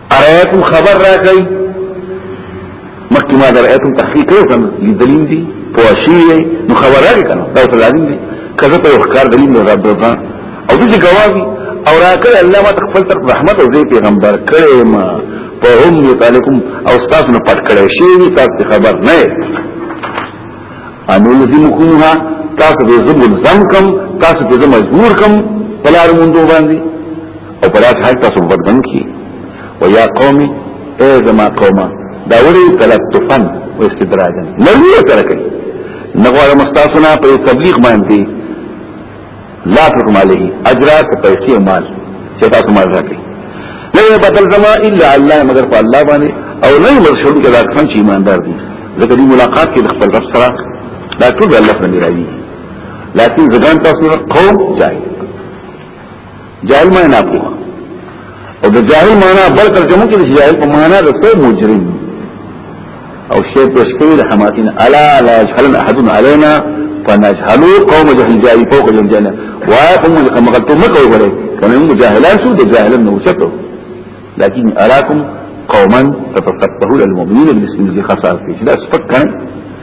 A: ارایتم خبر را کوي مخکې ما در ایتم تحقیق کړو کنه لیدلین دي پوښی نو خبر راغی کنه دا څه لازم دي کله ته یو ښکار دلیل نه رب درته او دې جوابي او راکړ الله ما تخفل تر رحمت او دې پیغمبر کړي ما په هم یتالکم او استاد نه پټ کړي شي وي تاسو خبر نه انو لزمکمها تاسو به زبر زم کم تاسو به مجبور کم پلار مونږ باندې او په داس حال تاسو بدګن کی او یا قومي اے زما قومه دا وړي تلطفن او استدراجن نرمي سره کوي نغواړم تاسو نه په تبلیغ باندې لا حکم علیه اجرات پیسې او مال چې تاسو مال راکړي نه بدل زما الا الله مگر په الله باندې او نه مرشد کې دا څنګه چې ایماندار دي ځکه دې ملاقات کې خپل رب سره دا ټول الله باندې راځي لكن زغان تاسو قوم جاي جاهل معنی نه کوي او د جاهل معنی بل ترجمه کې د جاهل په معنی د څو مجرم او شی پیش کوي د حماتین الا لا يجهلن احد علينا فنجهلوا قوم جهل جاهل فوق جهل جاهل واقوم كما قلت مکو غره کنه موږ جاهلان شو د جاهلان نو چتو لكن اراكم قوما تتفقهون المؤمنين بالاسم الذي خاصه فيه لا سفكر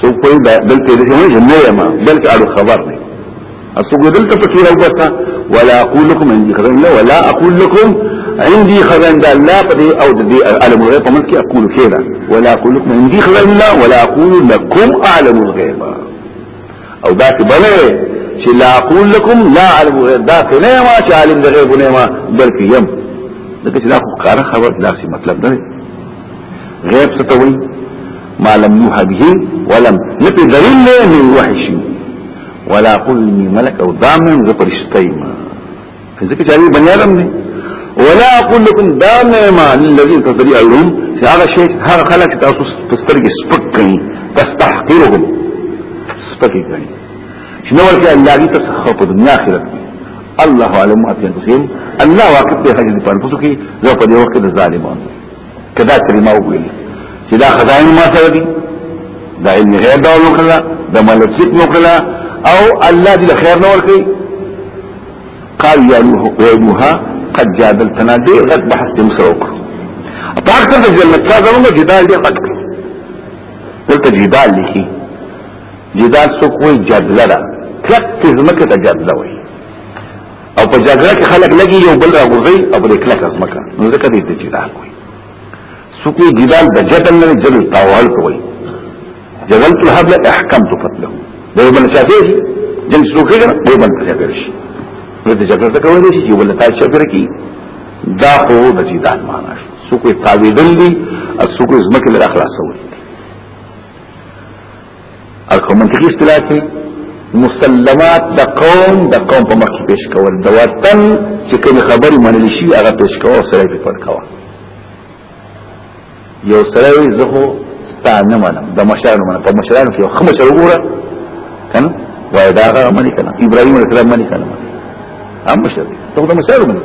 A: سو کوئی دا دلته دې نه نه ما بلکې اړو خبر نه اسو کوئی دلته پکې راوبتا ولا اقول لكم عندي خزن الله ولا اقول لكم عندي خزن دا الله پدې او دې علم غیب په ملک اقول کېدا ولا اقول لكم عندي خزن الله ولا اقول لكم اعلم الغيب او دا چې بلې چې لا اقول لكم لا علم دا څه نه ما چې عالم د غیب نه ما بلکې يم دا چې دا خو کار خبر دا څه مطلب نه غیب څه ته وایي ما لم يوحى به ولم نفي دليل له وحشي ولا قل اني ملك او دامن زبرشتيما ځکه چې هغه بني آدم دی ولا اقول لكم دا ما الذين تستريعون چې هغه شی هغه خلک تاسو پسترګې سپک کړي تستحقرهم سپک کړي چې نو ورته الله دې تسخه په دنیا آخرت کې الله علم اتي انفسهم الله واقف به حاجت پر پوسو کې زه په دې وخت د ظالمانو کدا کلمه ویل چې دا خزائن ما سره دي دا علم غیب دا وکړه دا ملکیت وکړه او الله دې خیر نور کوي قال يا نوح ويدوها قد جادلتنا دي غد بحث مسروق فاكتر جلت لا زمانه جدال دي قد قلت جدال لكي جدال سوق وي جدلة كتز مكة جدلة وي او په جګړه کې خلک لګي یو بل راغورځي او په کلک ازمکه نو ځکه دې ته جدال کوي سوکي جدال د جدل نه جدل تاوال کوي جدل ته حد احکام ته فتله دا یو بل شافي جنس سوکي نه یو بل شافي شي نو د جګړه څخه وایي چې یو بل تاسو شافي کی دا خو د جدال معنا شو سوکي تاویدل دي او سوکي ازمکه له اخلاص وي اکو منطقی اصطلاح کې مسلمات د قوم د قوم په مخ کې پیش کول د وطن چې کوم خبرې منل شي هغه پیش کول سره په پړ کوا یو سره زه خو ستانه منم د مشرانو منم په مشرانو کې خو مشر وګوره کنه وای دا هغه منی کنه ابراهيم عليه السلام منی کنه هم مشر ته د مشرانو منم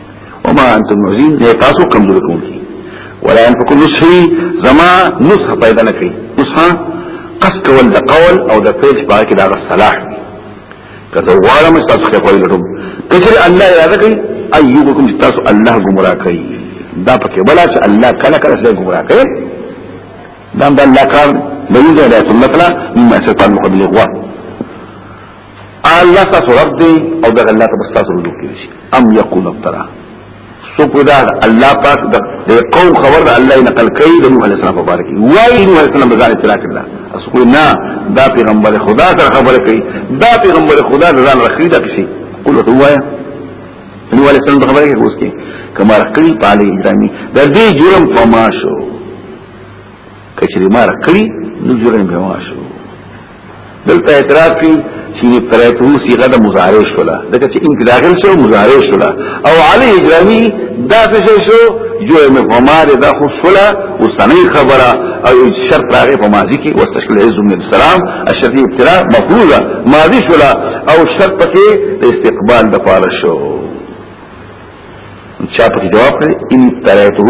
A: وما انتم معزين نه تاسو کمزور کوونکی ولا ينفق نصحي زما نصح پیدا نه کوي نصح قص کول د قول او د فعل په کې دا صلاح کته غواړم تاسو کې کوی لټوم کچره الله اراده کوي ايوبكم تاسو الله گمراه کوي دا پکې بلا چې الله کله کله سره گمراه کوي دا د الله کار لوی دی الله تعالی مما شیطان مخبل غوا الله تاسو رب دی او دغه الله ته تاسو رجوع کیږي ام یقول افترا سو په دا الله پاک د قوم خبر د الله نقل کوي د نوح علی السلام په باره کې وایي نوح علی السلام بزانه ترا کړل اس کو نه دا پیغمبر خدا سره خبره کوي دا پیغمبر خدا د ځان رخی دا کشي قل هو وایا نوح علی السلام خبره کوي اوس کې کما رقلی پالی اجرامي د دې جرم فماشو کچری مار کړی نو جرم به واشو دلته اعتراض کوي چې پراتو صيغه د مضارع شولا دغه چې ان داخل شو مضارع شولا او علي اجرامي دا څه شو جو مې فمار دا خو شولا او سنې خبره او شرط راغی په ماضي کې واستشل عز من السلام الشرط ابتلاء مفروضه ماضي شولا او شرط پکې استقبال د پاره شو چا په جواب کړ ان ترته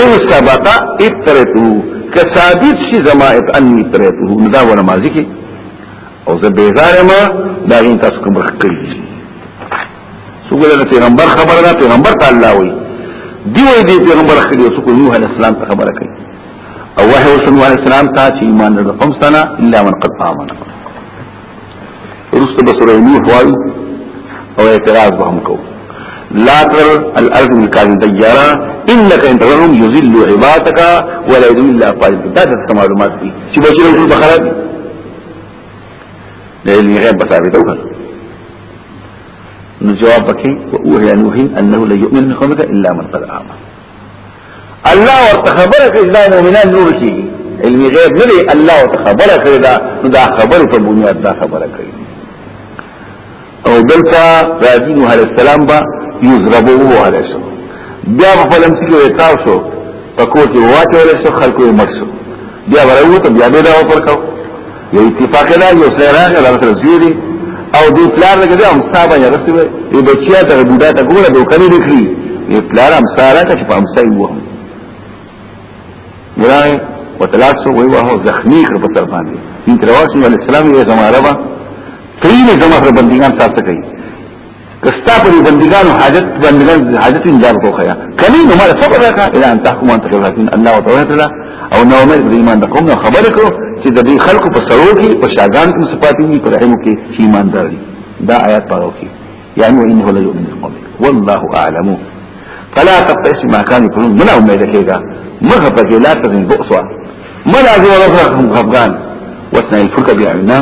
A: ان ثبت اترته که ثابت شي زما ات ان ترته دا ونه ماضی کې او زه بیزار ما دا ان تاسو کوم خکړي څنګه پیغمبر خبر نه پیغمبر تعالی وي دی وی دی پیغمبر خلی او سکو نوح علیہ السلام ته خبره کوي او وحی وسنو علیہ السلام ته چې ایمان د قوم سره الا من قد آمن رسط بسر عینی خوال او اعتراض به هم کو لا تر الارض من کان دیارا انك ان ترهم يذل عبادك ولا يذل الا فاجر دا څه معلومات دي چې بچو ټول بخارات د علم غیب بثابت او کړ نو جواب پکې او هي نوح انه لا يؤمن من قومك الا من قد امن الله ورته خبره کوي دا مؤمنان نور کی علم غیب نه دی الله ورته خبره کوي دا دا خبره په بنیاد دا خبره کوي او دلته راځینو علی السلام با یضربوه علی شو بیا په فلمسی کې وتاو شو په کوټه واچول شو خلکو یې مرشو بیا وروته بیا به دا ورکاو یو اتفاق لا یو سیرانه لرته زیری او دې پلان نه کړي هم صاحب یې رسې وي دې بچیا ته بوډا ته ګوره دوه کړي لیکلي دې پلان هم ساره ته چې په هم صاحب وو ګرای وتلاسو وی واه زخمی کړ په تر باندې دې ترواش نو اسلام یې زماره وا تین زماره بندګان ساتي کستا په بندګانو حاجت بندګان حاجت انجام کو خیا کله نو مال صبر راکا الا ان تحكم انت شرفين الله وتعالى او نو مې د ایمان د کوم خبر کو چې د دې خلکو په سرو کې په شاګان کې صفاتي دي پر علم کې چې ایمان داري دا آیات پاره کې یعنی انه لا یؤمن بالقوم والله اعلم فلا تقسم ما كان يقولون من امه لكيغا مغه په لا تزن بؤسوا ملا جوړ وکړم افغان وسنا الفرقه بعنا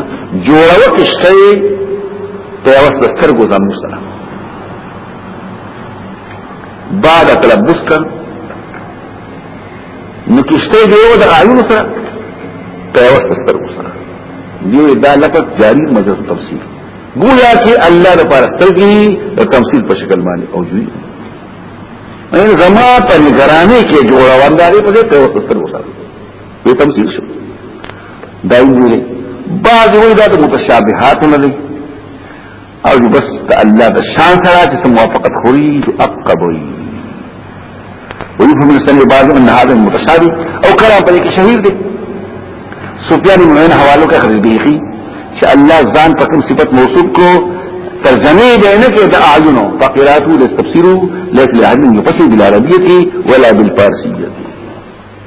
A: جوړ وکشته په اوس بستر ګوزم سره بعد تلبس کر نو کشته دیو د عیون سره په اوس بستر ګوزم دیو دا لکه جاری مزر تفسیر گویا کې الله لپاره سترګي د تمثيل په شکل باندې او جوړي ان زما په نگرانی کې جوړه ونداري په دې ته وسستر وسره وی تمثيل شو دا یې بعض وی دا د متشابهات نه دي او بس د الله د شان سره چې موافقت خوري او اقبوي ويفهم السنه بعض ان هذا المتشابه او کلام په کې شهير دي سفیان بن عین حوالو کا خرج بیخی چې الله ځان په کوم صفت موصوف کو ترجمه دې نه کې د اعینو فقراتو د تفسیرو لیک له هدي مفسر بالعربیه ولا بالفارسیه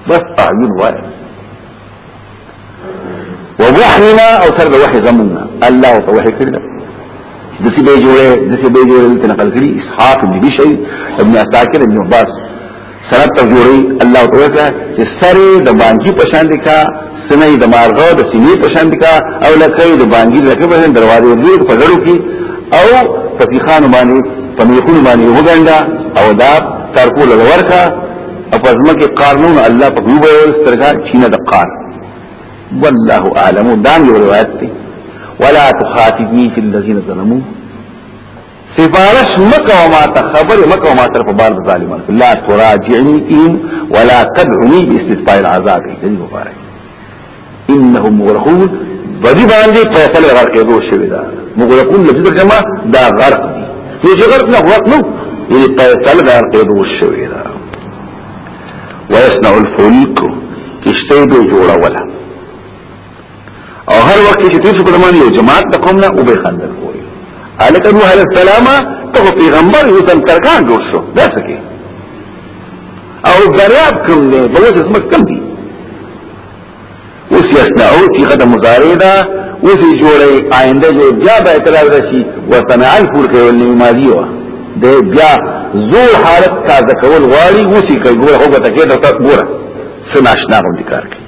A: بس اعین وای ووحینا او سر د وحی زمنا الله او وحی کړل دسی به جوړه دسی به جوړه ته نقل کړي اسحاق بن بشي ابن عساکر ابن عباس سره ته جوړي الله تعالی چې سره د باندې پشان دي کا سنې د مارغو د سینې پشان دي کا او لکه د باندې لکه په دروازه دې په غړو کې او فسیخان باندې په میخونو باندې وګندا او دا تر کول ورکا او په ځمکه کې قارنون الله په یو ډول سترګا چینه د قار والله اعلم دا یو روایت دی ولا تخاطبني في الذين ظلموا سفارش مکو ما ته خبر مکو ما طرف بار ظالمان لا تراجعني ان ولا تدعني باستثباء العذاب دې مبارک انهم مغرقون بدی باندې فیصله غرق دو شوی دا مغرقون لفظ ترجمه دا غرق دي چې غرق نه غرق نو یعنی فیصله غرق دو شوی دا ويصنع الفلك کشته به جوړوله او هر وخت چې تاسو په دمانه یو جماعت د قوم نه او به خندل کوی الک نو علی السلام ته پیغمبر یو تن ترکان جوړ شو دا څه او دریاب کوم دی په وجه سم کم دی اوس یصنعو چې قد مضارع ده اوس جوړي آینده جو بیا به اعتراض راشي وصنع الفول کې ولني ماضي و ده بیا زو حالت کا ذکول غالي اوس کې ګوره هغه ته کې ته ګوره سناشنا غوندي کار کوي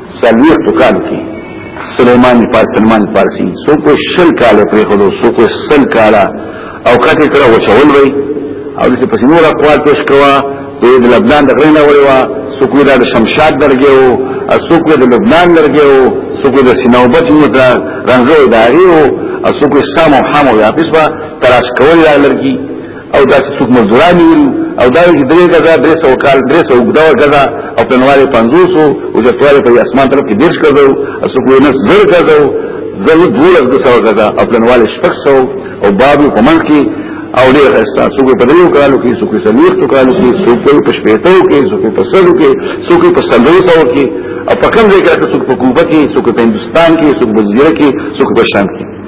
A: سلوی پکان کی سلیمان پار سلمان پارسی سو کو شل کاله پرې خدو سو کو سل کاله او کته کړه وچول وای او دې په نور اقوال پیش کوا د لبنان د غرینه وړي وا سو کو د شمشاد درګه او سو کو د لبنان درګه او سو کو د سینوبت مو دا رنګو داریو او سو کو اسلام او حمو یا پسوا تراش کول لرګي او دا چې څوک مزدوران نیولي او دا چې درې غزا درې سو کال درې سو وګدا غزا او پنواله 500 او د ټوله په اسمان طرف کې دیش کړو او څوک یې نه زر کړو زر دوه د سو غزا او پنواله شپږ سو او باب په منځ کې او ډېر خستا څوک په دریو کالو کې څوک په سلیختو کالو کې څوک په شپېتو کې څوک په سلو کې څوک په سلو سو کې او په کوم ځای کې څوک په کوبه کې څوک په هندستان کې څوک په زیره کې څوک په شام کې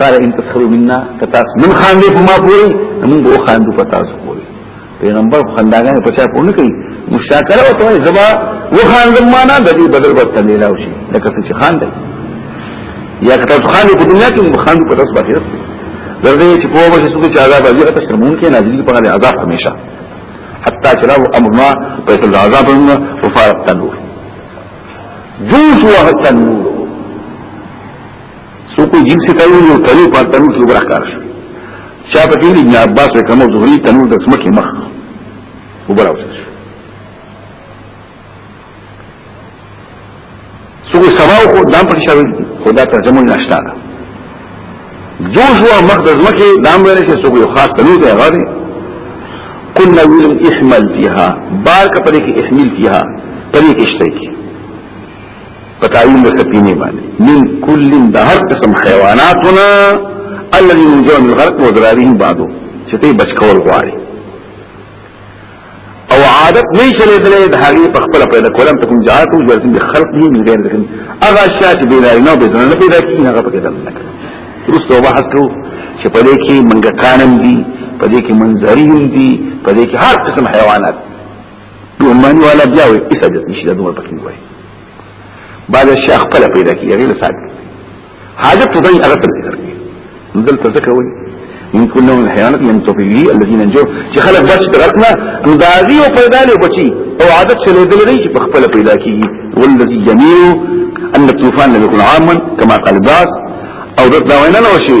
A: قال ان تسخروا منا فتاس من خاندې په ما پوری موږ به خاندو پتاس پوری پیغمبر خنداګان په چا پونه کوي مشاکره او توای زبا و خاندم معنا د دې بدل ورته نه لاوشي لکه چې خان دی یا کته خان په دنیا کې موږ خاندو پتاس باندې درته چې په وبشه څه چې عذاب دی ته شرمون کې نازل په غل عذاب همیشه حتی چلاو امرنا پیسل عذاب امرنا وفارق تنور جوش وه تنور سو کوئی جیب سے تلو یو تلو پر تنور کی برخ کارش چا پکی ابن عباس و کمو زهری تنور دس مکی مخ و برا وسش سو کوئی سواو خود دام پکی شاوی خدا ترجمه نشتا دا جوش و مخ د زمکه دام ویل چې څوک یو خاص تلو دی غاړي قلنا ویل احمل فيها بار کا پرې کې احمل فيها پرې کې شته کې پتاوی مو سپینه باندې من کل د هر قسم حیواناتنا الذي من جوع من غرق وذرارهم بعضو چې ته بچ کول غواړي او عادت نه چلے دلے د هغه په خپل پیدا کولم ته کوم جهات او جزم د خلق نه من غیر لكن اغه شات به لري نو به نه پیدا کیږي هغه پکې دل نه رسو بحث کو چې په دې کې منګه کانم دي په دې کې منظری هم دي په دې کې هر قسم حیوانات دوه معنی والا بیا وي اسجد نشي دا دوه پکې وایي بعد الشيخ خپل پیدا کیږي غیر ساتي حاجت ته ځان هغه ترتیب کړی دلته ځکه وایي من كل نوع الحيوانات ينتو فيه الذين انجو چې خلک بچ ترکنا اندازي او پیدا له بچي او عادت چلے دل لري چې په خپل پیدا کیږي والذي جميع ان الطوفان لم يكن عاما كما قال باس او دغه وینا نو شي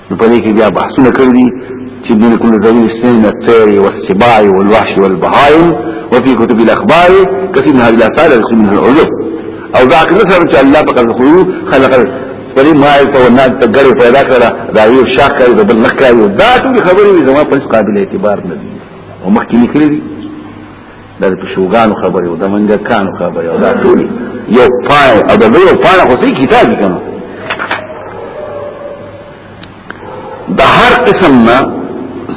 A: نو په دې کې بیا بحثونه کړی دي چې بین کل ذویل سنین الطیر والسباع والوحش والبهائم وفي كتب الاخبار كثير من هذه الاثار يكون منها العلو او ذاك نصر چې الله په قدر خلو خلق پرې ما ته ونه ته ګړې پیدا کړه دا یو شاک کوي د بل نخ کوي دا ټول خبرې زما په قابل اعتبار نه دي او مخکې لیکلي دي د پښوګانو خبرې او د منګکانو خبرې او دا ټول یو پای او د یو پای خو سي کتاب کنه د هر قسم نه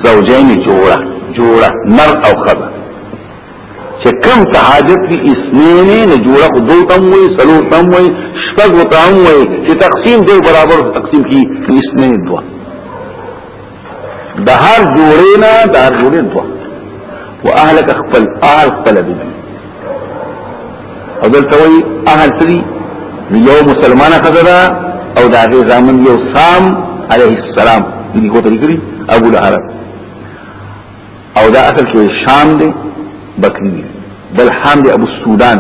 A: زوجین جوړه جوړه نر او خبر چې کم تحاجت وی اسنین نه جوړه خو دو تم وی سلو تم وی شپږ تم وی چې تقسیم دی برابر تقسیم کی اسنین دوه د هر جوړې نه د هر جوړې دوه و اهلک خپل اهل خپل دي او دلته وی اهل سری یو مسلمان خزرا او دا غي زامن یو سام علیه السلام دې کو تلګری ابو لهرب او دا اصل کې شام دی بکری دی بل حام دی ابو السودان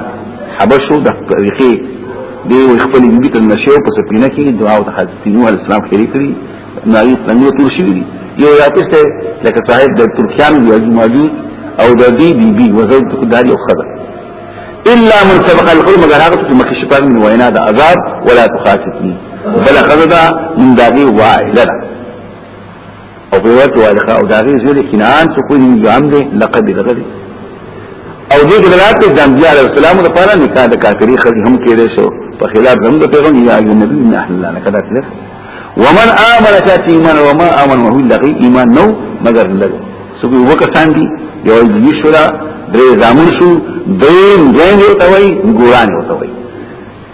A: حبشو د طریقې دی و خپل دې تر نشو په سپینه کې دعا او تحدثینو اسلام کې لري ناری څنګه تور شي دي یو یاتس ته لکه صاحب د ترکیان دی موجود او د دې بی بی وزن تقداري او خبر الا من سبق القلم مگر هغه چې مخکې شپږ من وینا د عذاب ولا تخافتني بل قضا من داغي وائله او په وخت والخه او داغي زوی کنان ته کوی یام دې لقب لغوی او دې دلالت د انبیاء علیه السلام لپاره نکاح د کافری خدي هم کېده شو په خلاف هم د پیغام یا ایو نبی ان احلنا لك ذات ومن آمن شات ایمان وما آمن وهو لغی ایمان نو مگر لغی سوګي وکسان دي یو دې شورا درې زامن شو درې جنگ وتوي ګوران وتوي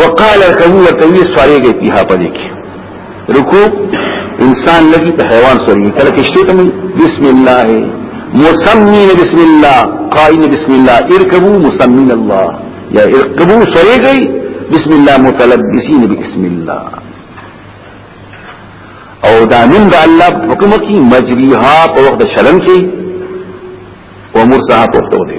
A: وقال اركبوا وتوي سواري گئی پیها پدې کې رکوع انسان لګي ته حیوان سوري کله کشته ته بسم الله مسمين بسم الله قائل بسم الله اركبوا مسمين الله يا اركبوا سوري گئی بسم الله متلبسين بسم الله او دا نن دا الله حکم کی مجریها په وخت شلم کې ومرسها په وخت ودی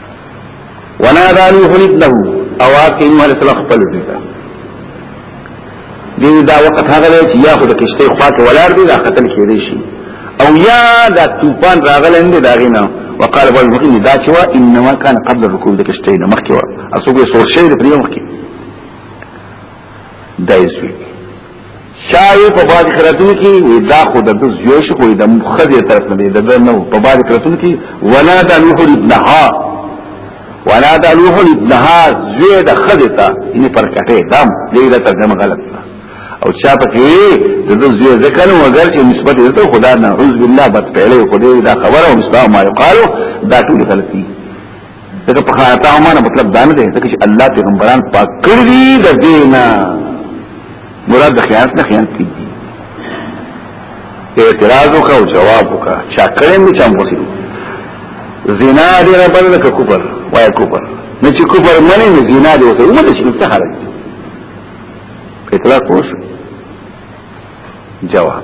A: ولا دالو حلید له اواز کې نوح علیہ السلام خپل دی دی دا وخت هغه دی چې یا خود کشته خوا کې ولار دی دا قتل کېدی شي او یا دا طوفان راغل اند دا غینا وقال ابو المقیم دا چې وا انما كان قبل الركوب د کشته نه مخکې وا اسوګه سور شي د پریوم کې دایسوی چاوی په باج کرتون کی وی دا خود د زیوش خو د مخدی طرف نه دی د نو په باج کرتون کی ولا د نوح ابنها ولا د نوح ابنها زوی د خدتا یعنی پر کټه دام دې د ترجمه غلط او چا پکې د زوی ذکر او اگر چې نسبت یې ته خدا نه اعوذ بالله بد پیړې خدای دا خبره او مستعمل ما یقالو دا ټول غلطي دغه په خاطا معنا مطلب دا نه دی ځکه چې الله پیغمبران پاک کړی د دینه مراد خیانت نه خیانت دي اعتراض وکاو جواب وکا چا کړم چا مفسد زنا دې نه بدل ک کوپر وای کوپر نه چې کوپر منی نه زنا دې وسه ومه چې څه حرج اعتراض کوش جواب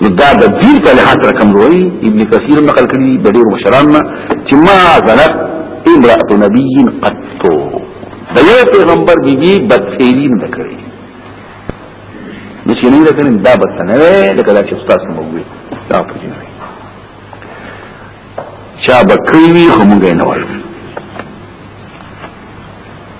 A: نو دا د دین په لحاظ سره کمزوري ابن کثیر نقل کړی د ډېر مشران چې ما زنت امرأة نبی قط د یو پیغمبر بیبي بدفعلی نه کړی نو چې نه کړی دا بد نه وي لکه دا چې استاد کوم وي دا په دې نه چا بکری وی خمونگه نوال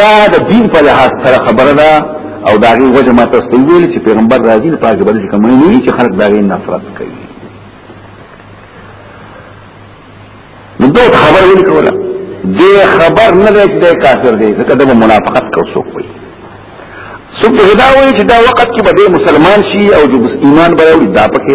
A: دا د دین په لحاظ سره خبره ده او دا غي وجه ما تاسو ویل چې پیغمبر راځي نه پاګه بل کوم نه وی چې خلک دا غي نفرت کوي نو دوه خبر ویل کوله دې خبر نه دی چې کافر دی ځکه د منافقت کو څوک وي څوک دا وایي چې دا وخت کې به مسلمان شي او د ایمان به دا پکې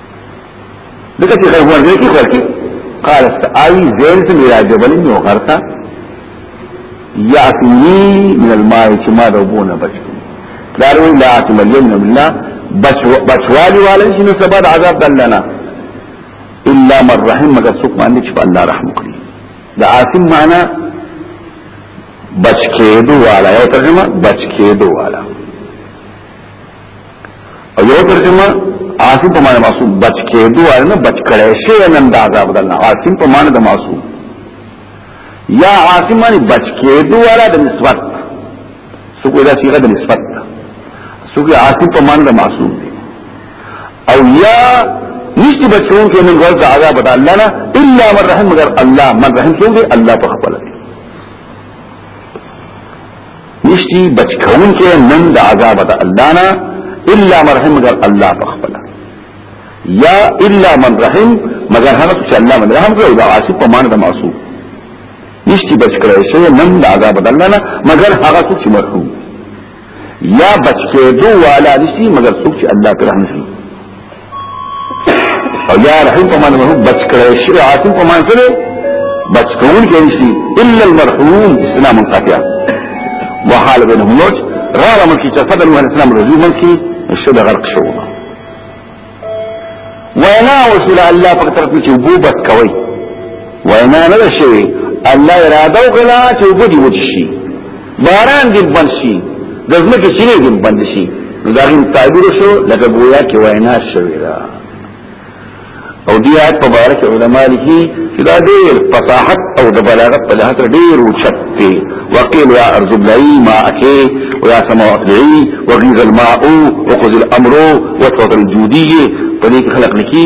A: دغه چې غیر ورګه کې ورکی قال استعاي زين سم الى جبل يو غرتا يعصمني من الماء چې ما د وبونه بچ دارو لا اتملين من الله بچوالي والي چې نو سبا عذاب دلنا الا من رحم مگر څوک باندې چې الله رحم کوي دا عاصم معنا بچ کېدو والا یو ترجمه بچ کېدو والا او یو ترجمه عاصم په معنی معصوم بچ کېدو نه بچ کړي شي نن دا عذاب د الله عاصم په معنی د معصوم یا عاصم معنی بچ کېدو والا د نسبت سو کوی دا صيغه د نسبت ده سو کوی عاصم په معنی د معصوم دی او یا نشتی بچون کې من غرض عذاب د الله نه الا من رحم مگر الله من رحم څوک دی الله په خپل نشتی بچ کون کې نن د عذاب د الله نه الا من رحم مگر الله بخبل یا الا من رحم مگر هغه چې الله من رحم کوي دا عاصف په معنی د معصوم نشتی بچ کړی شي نن د عذاب د الله نه مگر هغه چې مرحوم یا بچ کېدو والا نشتی مگر څوک چې الله پر رحم کوي او یا رحم په معنی مرحوم بچ کړی شي عاصم په معنی سره بچ کول کې شي الا المرحوم اسلام قاطع وحال بينهم موج غالم کی چې فضل وهل اسلام رجوع من کی شد غرق شو وینا وصول الله په طرف چې وبو بس کوي وینا نه شوی الله اراده وکړه چې وګړي وچ شي باران دې بند شي د ځمکې چینې دې بند شي نو دا هم تعبیر شو لکه گویا کې وینا شوی دا او دې آیت په اړه کې علما لیکي چې دا ډېر فصاحت او د بلاغت په لحاظ ډېر اوچت دی وقيل يا ارض بلعي ماءك ويا سماء اقلعي وغيظ الماء وقضي الامر وتوضل الجودي په دې خلق لیکي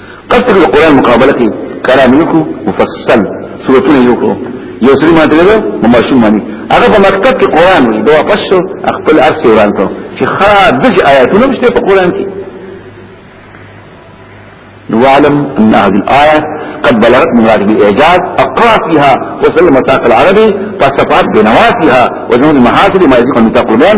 A: قصد القرآن مقابله کی کلام یکو مفصل سورتون یکو یو سری ماته ده مماشوم مانی هغه په مکتب کې قرآن وی دوا پښو خپل ارس وران کو چې خا دج آیاتونه مشته په قرآن کې واعلم ان هذه الايه قد بلغت من مراد بالاعجاز اقرا فيها وسلم ساق العربي فاستفاد بنواسها وزن المحاسن ما يزيق من تقلبان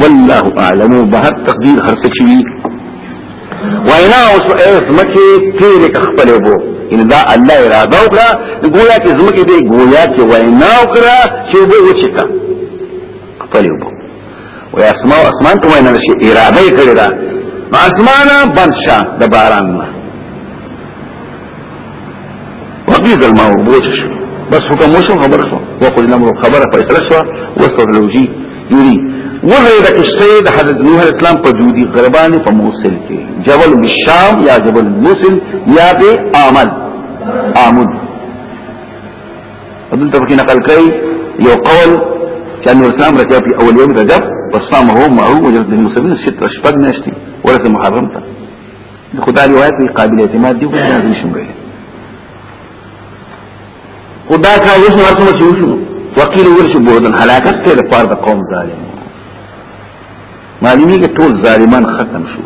A: والله اعلم بهر تقدیر هر څه چوي وینا اوس ایس مکه تیر خپل وو ان دا الله اراده وکړه ګویا کې زمکه دی ګویا کې وینا وکړه چې وو وچتا خپل وو و اسماء اسمان ته وینا شي اراده یې کړی دا اسمانه بنشا د باران نه وقيد الماء وبوتش بس حكم وشو خبر شو وقل الامر خبر فيصل شو وصل الوجي يري وغير السيد حضرت نوح الاسلام په جودي غرباني په موصل کې جبل بالشام يا جبل موصل يا به عمل عامد ودلته کې نقل کوي یو قول چې نوح الاسلام رجع په اول يوم رجب والصام هو معروف وجرد المسلمين الست اشبد ناشتي ورث محرم ته خدای روایت وی قابل اعتماد دی کنه نازل شم ویل خدا کا یو څه ورته چې وشو وکیل ورشي بودن هلاکت ته لپاره د قوم ظالم معلومی کې ټول ظالمان ختم شو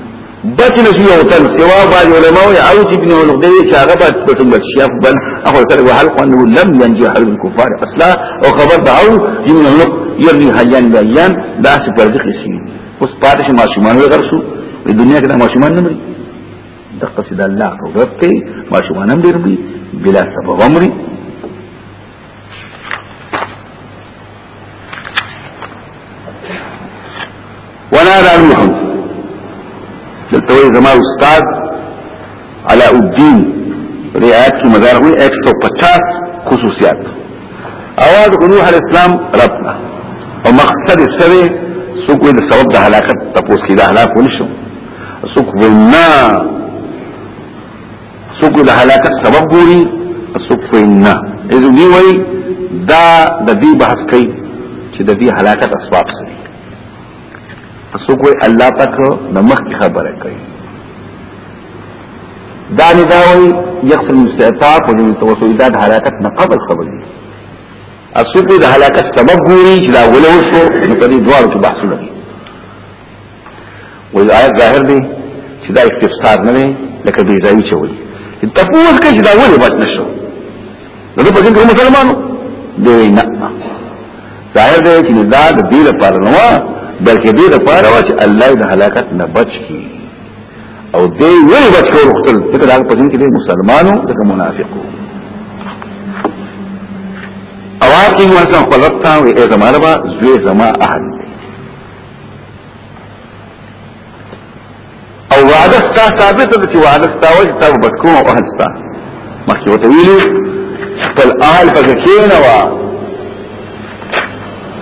A: بچ نشي او تل سوا باج علماء او چې ابن ولغ دی چې هغه بچ پټم بچ شیف بل اخو تر وهل قوم لم ينجح الكفار اصلا او خبر دا او ابن ولغ يرمي هيان بيان دا څه پرځخ شي اوس پاتې شي ماشومان وي غرسو په دنیا کې د ماشومان نه مري د قصد الله قدرت ته ماشومان هم ډېر مري بلا سبب مري ولا لا نوح دلته زما استاد علاء الدین رعایت کی مزار ہوئی ایک سو پچاس خصوصیات اواز انوح علیہ السلام ربنا او مقصد سوی سوکو دا سبب دا حلاکت تپوس کی دا حلاکو نشو سوکو بلنا سوکو دا حلاکت سبب بوری سوکو بلنا ایزو دی وی دا دا دی بحث کئی چه دا دی حلاکت اسباب سوی اسو کوئی الله پاک د مخ کی خبره کوي دا نه دا وی یقصد مستعطاف او جن توسویدات حرکت نه قبل خبر دي اسو کوئی د حرکت سبب ګوري چې دا ولو شو نو په دې دوار کې بحث لري وی آیت ظاهر دی چې دا استفسار نه دی لکه بی ځای چوي تفوز کې چې دا ولې بچ نشو نو په دې کې مسلمانو دی نه ظاهر دی چې دا د دې لپاره نه و بلکې دې لپاره و چې الله د هلاکت نه بچ کی او دې وی بچ کول خپل ته دا په دین کې دې مسلمانو د منافقو او هغه یو څه خپلتا وي ای زماره با زوی زما اهل او وعده ستا ثابت ده چې وعده ستا وجه تا بکوم او اهل ستا مخکې وته ویلو خپل آل پکې کېنه وا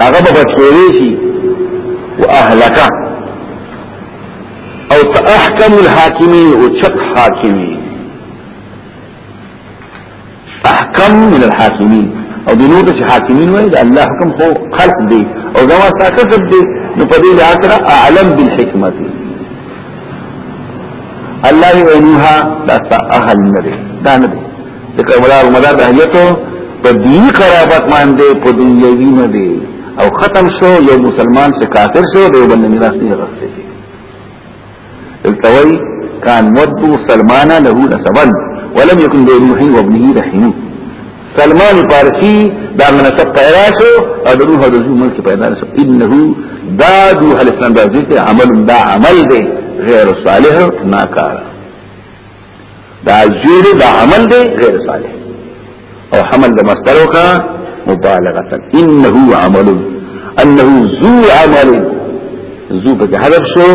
A: هغه به بچوري شي واهلك او تحكم الحاكمين او چت حاکمي احکم من الحاکمین او د نور چې حاکمین وای د الله حکم خو خلق دی او دا واسطه کسب دی نو په دې اثر اعلم بالحکمت الله وینها دا اهل نه دی دا نه دی د کوملار مدار د اهلیتو په دې قرابت باندې په دنیوي نه دی او ختم شو یو مسلمان سے کافر شو دی بل میراث نه راځي التوي كان ود سلمان له نسبا ولم يكن بين نوح وابنه رحم سلمان فارسي دا من نسب پیدا شو او د روح د ملک پیدا شو انه دا روح الاسلام دا عمل دا عمل دی غیر صالح ناکاره دا زیر دا عمل دی غیر صالح او حمل دا مسترو کا مبالغتا انه عمل انه زو عمل زو پکی حضر شو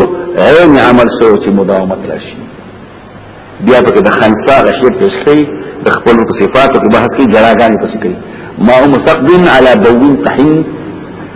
A: عین عمل شو چی مداومت راشی بیا پکی دا خانسا غشیر پیش کئی دا خپلو پا صفاتو کی بحث کئی جراغانی پسی کئی ما هو مستقدم على بوين تحين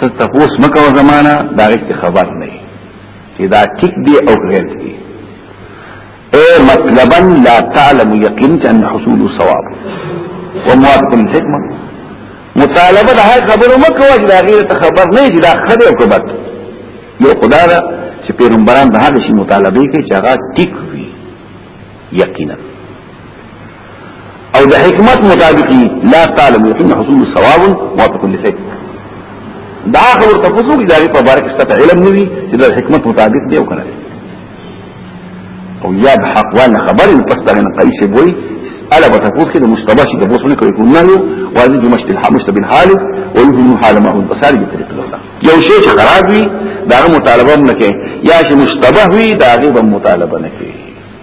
A: څه تاسو مکو زمانہ دا هیڅ خبر نه چې دا ټیک دی او غیر دی اے مطلبا لا تعلم یقین ان حصول الثواب وموافق الحکمه مطالبه ده خبرو مکو چې دا غیر ته خبر نه دی دا خبره او کبت یو خدای دا چې پیغمبران د هغه شی مطالبه کوي چې هغه ټیک وي یقینا او د حکمت مطابق لا تعلم یقین حصول ثواب موافق للحکمت دا خبر تفسو کی داری پر بارک استطاع علم نوی چې د حکمت مطابق دی او کنه او یا د حق وان خبر پس دا نه قیس بوي الا بتفوس کې د مشتبه شي د بوس نه کوي نه یو واځي د مشت الحال مشت بن حال او یو حال ما هو بصار دي طریق الله یو شی چې خراب وي دا مطالبه نه کوي یا چې مشتبه وي دا غي مطالبه نه کوي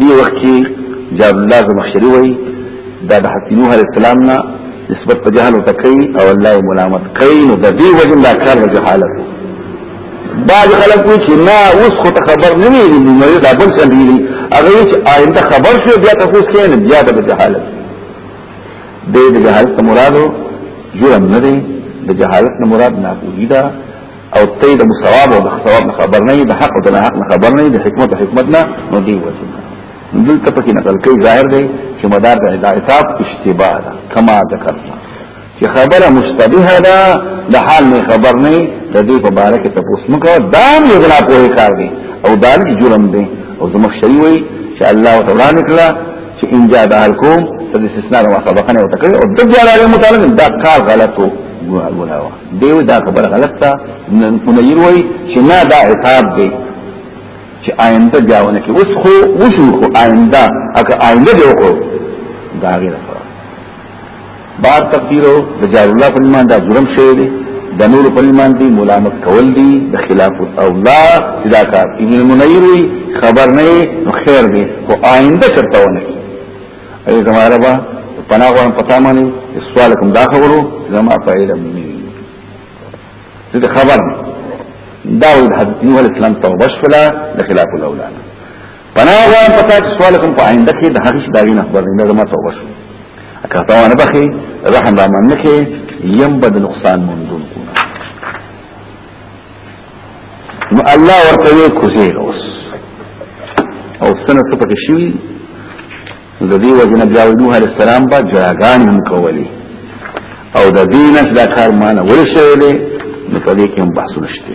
A: دی وخت کې جاب الله زمخشري وای دا د حضرت نوح عليه السلام نه نسبت په جهل وتکي او الله ملامت کوي نو د دې وجه دا کار د جهالت بعض خلک وایي چې نه اوس خو ته خبر نه ویلې نو دا بل څه دی هغه چې آینده خبر شو بیا تاسو کې نه بیا د جهالت د جهالت مرادو جرم نه دی د جهالت نه مراد ناپوهی ده او تید مصواب او ثواب خبر نه دی حق او حق خبر نه دی حکمت حکمت نه نو دی وځي دلته پکې نقل کوي ظاهر دی چې مدار د عتاب اشتباه ده کما ذکرنا چې خبره مشتبه ده د حال نه خبر نه د دې په اړه کې تاسو موږ دا یو غلا کوی کار دی او دا جرم دی او زمخشری وي چې الله تعالی نکلا چې ان جاء دهل کوم د استثناء او سبقنه او تکړه او د جلاله متعلق دا کار غلطو ګناه دیو دا خبر غلط تا منیر وای چې نه دا عتاب دی چې آینده جاونه کې اوس خو وشو خو آینده اګه آینده دی خو دا غیر فرق بار تقدیرو د جار الله په ایمان دا جرم شوی دی د نور په ایمان دی ملامت کول دی د خلاف اولا چې دا کار ابن منیر وای خبر نه خیر دی خو آینده چرته ونه اي زما رب پناه غواړم پتا مانی سوال کوم دا خبرو زما په علم نه دي خبر دا ول حضرت نوح عليه السلام توبه شولا د خلاف الاولى پناه غواړم پتا سوال کوم په آینده کې د هغه شي دا نه خبر نه زما توبه شو اکاته وانا بخي رحم رحمان نکي يم بد نقصان منذ نو الله ورته یې کوزي اوس او سنه څه پکې شي د دې وجنه بیا نوح عليه السلام با جراغان هم کولې او د دینه دا کار معنی ورشوي دي نو په دې کې هم بحث نشته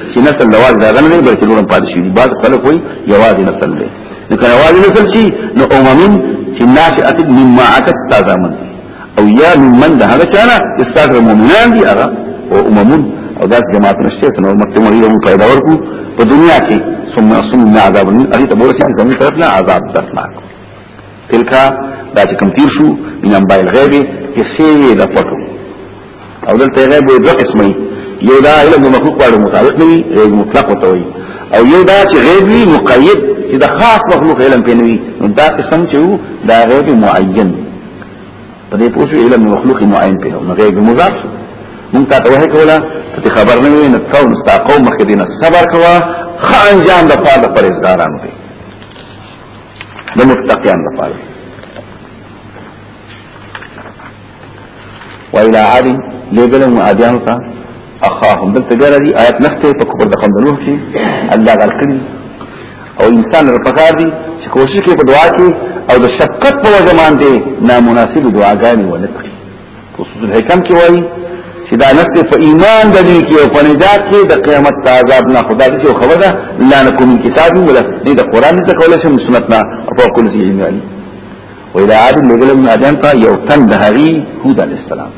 A: چې نسل د واز داغه نه بلکې نور پاتې شي بعض خلک وي یواز نسل دی نو کله واز نسل شي نو اومن چې ناشئه من ما عکس تازامن او یا من من ده هغه چانه استاد مؤمنان دي هغه او اومن او دا جماعت نشته نو مکه مری یو پیدا ورکو په دنیا کې ثم ثم عذاب ان اړي ته ورسې څنګه طرف نه عذاب درناک تلکا دا چې کوم تیر شو من انباء الغیب کیسې د پټو او دلته غیب یو دوه قسمه یو دا علم مخلوق په اړه مطابق دی غیب مطلق وته وي او یو دا چې غیب وی مقید چې د خاص مخلوق علم پې نه وي نو دا قسم چې وو دا غیب معین په دې پوښتنه علم مخلوق معین پې نو غیب مضاف مونږ ته وه کوله ته خبر نه وي نو څو نستا قوم مخدینه صبر کوا خان جان د پاره پرېزګارانو دی د متقیان لپاره وإلى عاد لګلم عادیان ته اخاهم دلته ګره دي آیات نشته په کوپر د قوم نوح کې الله غل کړی او انسان رپکار دي چې کوشش کوي په دعا کې او د شفقت په وجه باندې نامناسب دعاګانې ونه کړي قصد الحکم کی وای چې دا نفس په ایمان د دې کې او په نجات کې د قیامت عذاب نه خدا دې یو خبره ده لا نکو من کتاب ولا دې د قران ته کولای شم سنت نه او په کل ذی علم علی و الى عاد لګل من ادم ته یو تن د هری هود علی السلام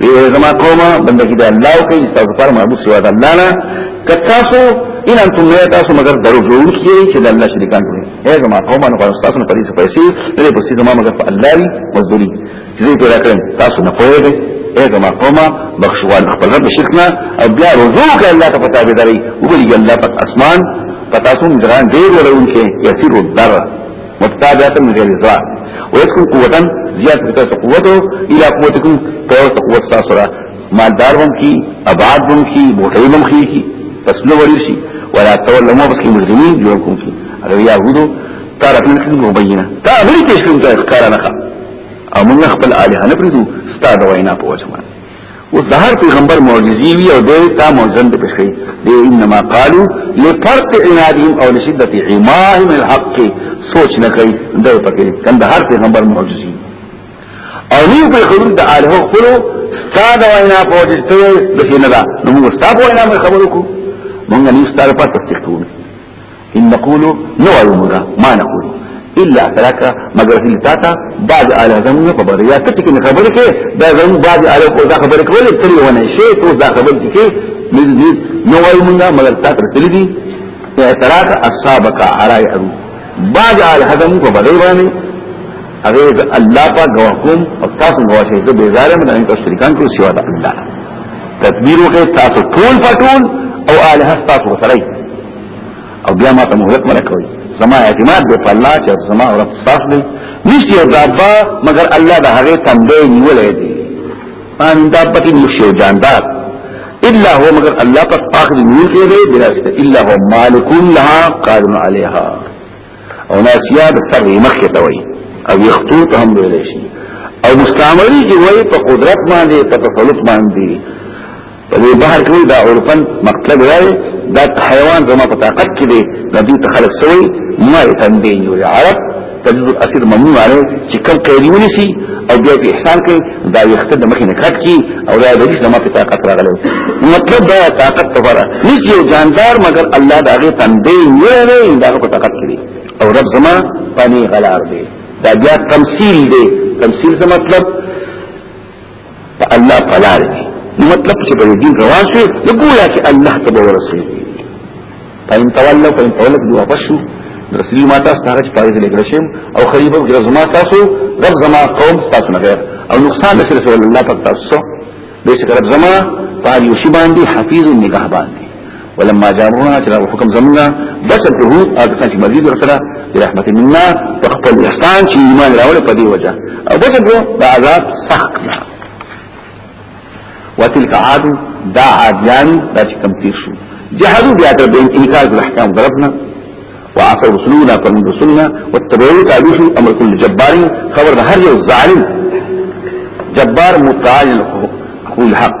A: وی زما قومه بندګی د الله او کې تاسو پر معبود سوا د الله نه کتاسو ان انتم نه تاسو مگر درو جوړ کیږي چې د الله شریکان جوړي اے زما قومه نو تاسو نه پریسه پیسې دې پسې زما مگر په الله دی مزدوری زی پیدا کړم تاسو نه پوهیږئ اے زما قوما بخشوان خپل رب شرکنا او بیا رجوع کړه الله ته پتا به دري وګوري الله پاک اسمان پتا سو مجران ډیر ورون کې یسیر الدر متابعه من غیر زرا ويكون قوتا زیات بتا قوتو الى قوتكم تو قوت تاسو را مالدار هم کی آباد هم کی موټی هم کی کی تسلو وړي شي ولا تولوا ما بس مجرمين جوړ کوم کی اگر يهودو تعرف من كلمه بينه تعرف لي تشكيل ذلك قال نخا او موږ خپل الها نه پریدو ستاسو وینا په وجه باندې اوس د هر پیغمبر معجزي وي او دوی ته موزن د بشي دی انما قالو لفرط عنادهم او لشدت عماهم الحق سوچ نه کوي دا پکې کنده هر پیغمبر معجزي او نیو په خلود د الها خپل ستاسو وینا په وجه ته د نه دا نو موږ ستاسو وینا خبرو کو موږ نه ستاسو په تفصیل کوو ان نقول نو موږ ما نقول الا ترك مگر في تاتا بعض اعلی زمون په بری یا کته کې خبرې کې دا زمون بعض اعلی کو دا خبرې کول تری ونه شي تو دا خبرې کې مزید نو وای موږ مگر تا تر تللی دي اعتراض اصحابک علی ارو بعض اعلی زمون په بری باندې هغه الله پاک غوښم او تاسو غوښه زه بیزاره مې نه تاسو شریکان کو سیوا ده الله تدبیر وکړه تاسو ټول پټول او اعلی تاسو سره او بیا ما ته مهلت مله کوي زما اعتماد دی په الله چې زما او رب صاف دی نشته یو دابا مگر الله د هغه تندې نیولې دی ان دابت نشو جاندار الا هو مگر الله پاک اخر نیول کې دی درسته الا هو مالک لها قادر عليها او ناسیا د سر مخه ته وي او یخطوط هم ویل شي او مستعملی کی وای په قدرت باندې په تسلط باندې په دې بحر کې دا عرفا مقتل وای دا حیوان زما په طاقت کې دی د دې تخلق سوی ما تنبین یو عرب تجد الاسیر ممنون علی چې کم قیدونی سي او بیا په احسان کې دا یخته د مخې نه کټ کی او دا د دې زما په طاقت راغلی مطلب دا طاقت تبره هیڅ یو جاندار مگر الله دا غي تنبین یو نه دا په طاقت کې او رب زما پنی غلار دی دا بیا تمثيل دی تمثيل څه مطلب په الله پلار کې نو مطلب چې په دین روان شي نو ګویا چې الله ته ورسي فإن تولوا فإن تولوا دي واپس شو رسول ما تاسو ته چې پایز لګل شم او خلیفہ غیر زما تاسو رب زما قوم تاسو نه غیر او نقصان نشي رسول الله پاک تاسو به چې رب زما پاج یوشي باندې حفیظ نگاه باندې ولما جارنا چې حکم زمونږه بس په هو اګه چې مزید ورسره رحمت منا خپل احسان چې ایمان راوړ په دې وجه او بس په د عذاب سخت نه وتلك عاد دا عادیان دا چې کم تیر شو جهادو بیا تر دې انکار د احکام درپنا وعصوا رسولنا فرموا رسولنا واتبعوا تعبيش امر كل جبار خبر ده هر یو ظالم جبار متعال حقوق الحق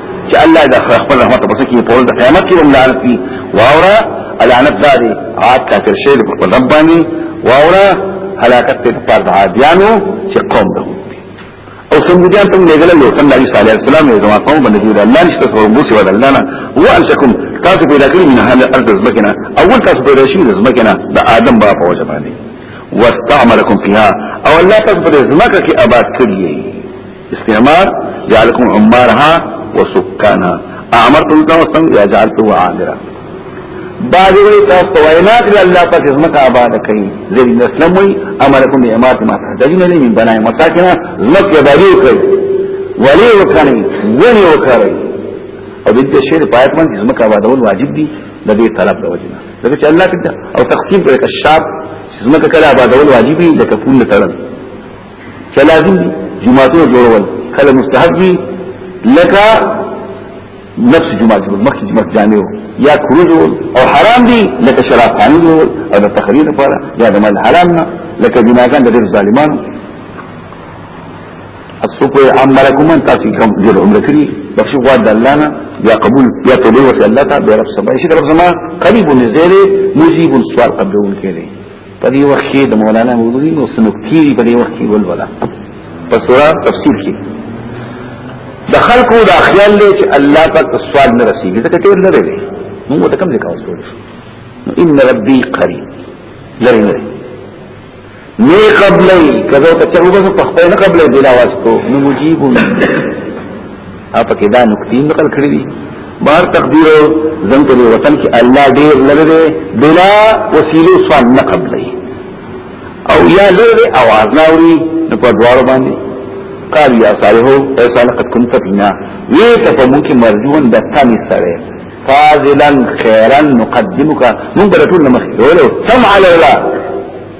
A: چې الله د خپل رحمت په سکه په ورځ د قیامت کې هم لعنت دي واورا لعنت داري عاد کافر شي په خپل رب باندې واورا هلاکت ته پر عادیانو چې قوم ده او سمجان تم لګل له صلی الله علیه وسلم یې زما قوم باندې دی الله نشته خو مو سي ودل نه هو انشکم تاسو پیدا کړی من هله ارض زمکنا اول تاسو پیدا شي زمکنا د ادم باب په وجه باندې واستعملکم فيها او الله تاسو په زمکه کې آباد کړی استعمار جعلكم عمارها وسكانها اعمرتم تاسو یا جعلتو عامرا بعد وی تاسو په وینا کې الله پاک زمکه آباد کړي ذری اسلام وی امرکم بامارت ما تحتاجون الیه من بنای مساکن زمکه آباد کړي ولی وکړي ونی وکړي او دې شعر پایت باندې زمکه آبادول واجب دي د دې طلب د وجنه ځکه چې الله کړه او تقسیم پر کشاب زمکه کله آبادول واجب دي د کفون تړل چې لازم دي جماعتونه جوړول کله مستحب دي لکه نفس جماعت جوړ مخکې جماعت جامع یا کړو جوړ او حرام دي لکه شراب خاني جوړ او د تخریر لپاره یا د مال حرام نه لکه جناګان د ډېر ظالمانو السوق عملكم من تاسو کوم جوړ عمر کړی بخښي غوا د الله نه یا قبول یا توبه وسه الله ته به رب سبحانه شي رب زما قریب نزيره مجيب السوال قبول کړي په دې وخت کې د مولانا مودودي نو سنکتی په دې وخت کې ولولا په سورہ تفسیر کې د خلکو دا خیال دی چې الله پاک سوال نه رسیږي ځکه ټیر نه دی موږ ته کوم ځای کاوس کولی شو ان ربي قريب لری نه نه قبلې کله ته چې وګورم په خپل نه قبلې بلا واسطو نو مجيب اپ کې دا نقطې نقل کړې دي بار تقدیر زم ته وطن کې الله ډیر لره بلا وسیله سوال نه قبلې او یا لره اواز نه اوري نو په دواړو باندې قال یا صالحو ایسا لقد كنت فينا وی ته په مونږ کې مرجون د تانی سره فاضلا خيرا نقدمك من برتون مخي ولو سمع لله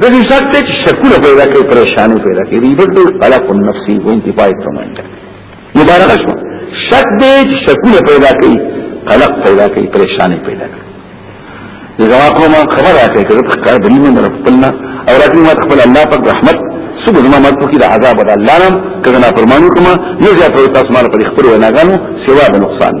A: د دې شک ته چې شکونه پیدا کوي پریشانی پیدا کوي ریبت دی خلق النفسي او انتفاع تمام ده مبارک شو شک دې چې شکونه پیدا کوي خلق پیدا کوي پریشانی پیدا کوي زما کوم خبر راکې کړه په کار دلیل نه خپلنا او راکې ما خپل الله پاک رحمت سبو زما مرتو کی دا عذاب دا اللانم کذنا فرمانو کما نزیاد پر تاسو مال پر اخبر و ناغانو سوا دا نقصان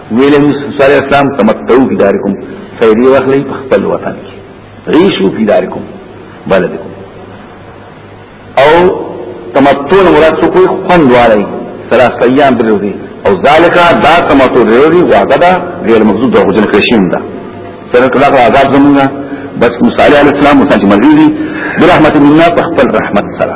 A: ویل موسی صلی الله علیه وسلم تمتعو فی دارکم فیدی واخلی په خپل وطن کې عیشو فی دارکم بلدکم او تمتع مراد څه کوئی خوند وایي ثلاث ایام درو دي او ذالک دا تمتع درو دي وعده دا غیر مقصود د غوجن کرشیم دا سره کله عذاب زمونږه بس موسی علیه السلام او څنګه مرګ دي برحمت منا په خپل رحمت سره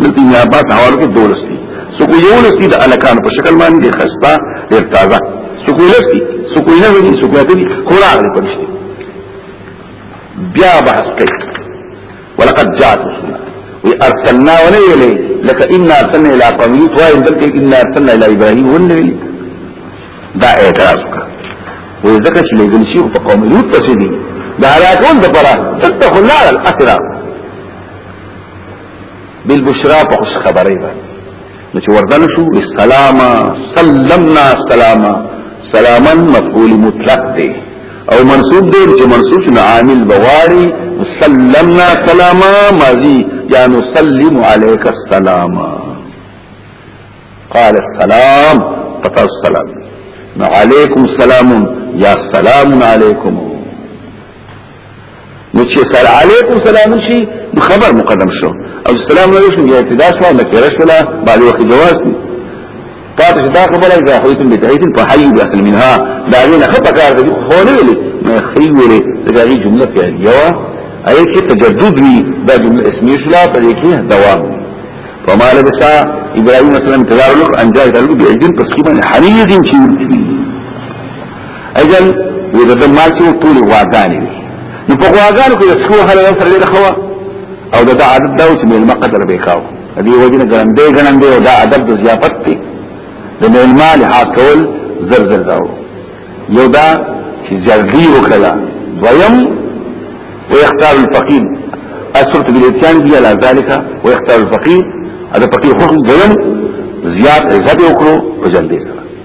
A: دلته نه آباد حوالو کې دولس دي سکو یو لس دي د الکان په شکل باندې خستا ډیر تازه سکو لس دي سکو نه ودي سکو ته دي خورا غلي پرشتي بیا بحث کوي ولقد جاءت رسلنا وی ارسلنا ولی ویلی لکه انا ارسلنا الى قومی توائی دلکه انا ارسلنا الى ابراهیم ولی ویلی دا اعتراض کا وی ذکر چلی گلشیو پا قوم لوت پسی دی دا علاقون دا پرا تتخلال الاخرہ بالبشرا په خوش خبرې باندې نو چې وردن شو استلاما سلمنا استلاما سلاما مفعول مطلق دی او منصوب دی چې منصوب شنو عامل بواری سلمنا سلاما ماضی یا نسلم عليك السلام قال السلام قطع السلام عليكم سلام یا سلام علیکم نو چې سلام علیکم سلام شي خبر مقدم شو او سلام علیکم یا ابتدا شو نه کېره شو لا باندې وخت جواز دي تاسو چې دا خبره ده خو تم به تایید په حي به اصل منها دا نه خپه کار دي خو نه ویلي ما خي ویلي دا غي جمله کې یو اي کې تجدد وي دا جمله اسمي شو لا په دې کې دوام فما لبس ابراهيم مثلا انتظار له ان جاء له بيجن تسليما حنيذ شيء اجل وی د ماچو ټول واغانی نو په واغانو کې څو هله سره ډېر خوا او د عادت دا چې مېلمه قدر به کاو دې وجه نه ګرندې ګرندې او دا ادب د ضیافت دی د مېلمه له حاصل زر زر داو یو دا چې جلدی وکړه دویم ويختار الفقير اثرت بالاتيان بي على ذلك ويختار الفقير هذا فقير حكم دویم زیاد عزت وکړو په جلدی سره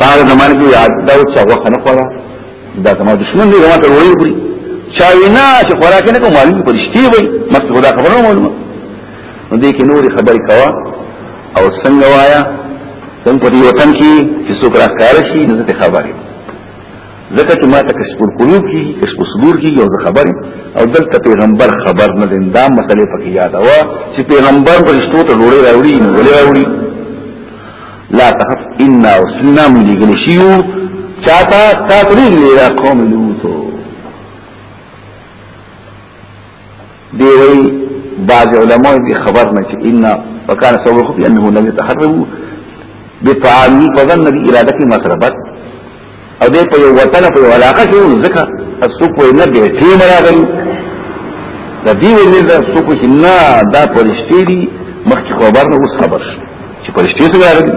A: تار زمان کې یاد دا او څه وخت نه خورا دا زما دشمن دی زما ته وړي وړي چا وینا چې خورا کې نه کوم معلوم پرشتي وي مکه خدا خبره معلومه نو دې کې نور خبرې کوا او څنګه وایا څنګه په دې وطن کې چې څوک راکاره شي نو څه خبره ځکه چې ما ته کشف القلوب کی کشف الصدور کی یو خبر او دلته پیغمبر خبر نه دین دا مسلې پکې یاد وا چې پیغمبر پرشتو ته ډوړې راوړي نو ولې راوړي لا تخف ان ارسلنا من لګل شیو چاته تاته لري قوم لوط دی وی بعض علماء دی خبر نه چې ان وکان سوال خو انه لم يتحرم بطعامي فظن دي ارادتي مطلبت او دې په یو وطن په یو علاقه کې ځکه اسو په نه دې ټیم راغلی د دې ولې دا اسو په نه دا پرشتي دي مخکې خبر نه اوس خبر شي چې پرشتي څنګه راغلي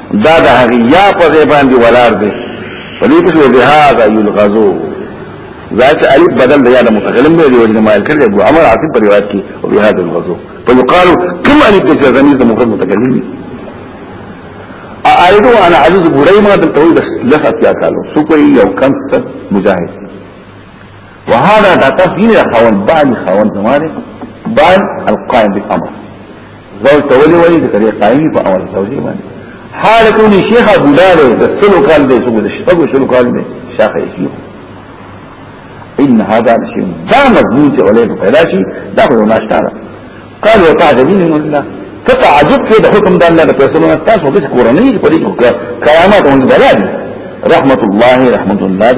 A: دا د هغه یا په ځای باندې ولار دی په دې کې به هاذا یلغزو ذات الف بدل د یاد متکلم دی او جمع کړل ابو عمر عاصم پر روایت کې او به هاذا یلغزو په یقال کوم الف د جزمی د مفرد متکلم دی اعرضو انا عجز بورای ما دلته لسه اتیا کالو سو کوئی یو کم مجاهد وهذا دا تفصیل خاون بان خاون زمانه بان القائم بالامر زوج تولي ولي د طریق قائم په امر زوجي باندې حال کون شیخ ابو لال د سلو کال دی څو د شپږو سلو کال دی شیخ یې ان هذا شيء دا مضمون چې ولې پیدا شي دا هو ناشتاره قال وتعجبين من الله فتعجب کې د حکم د الله د فیصلو تاسو به کورنۍ په دې کې کرامات او دلالي رحمت الله رحمت الله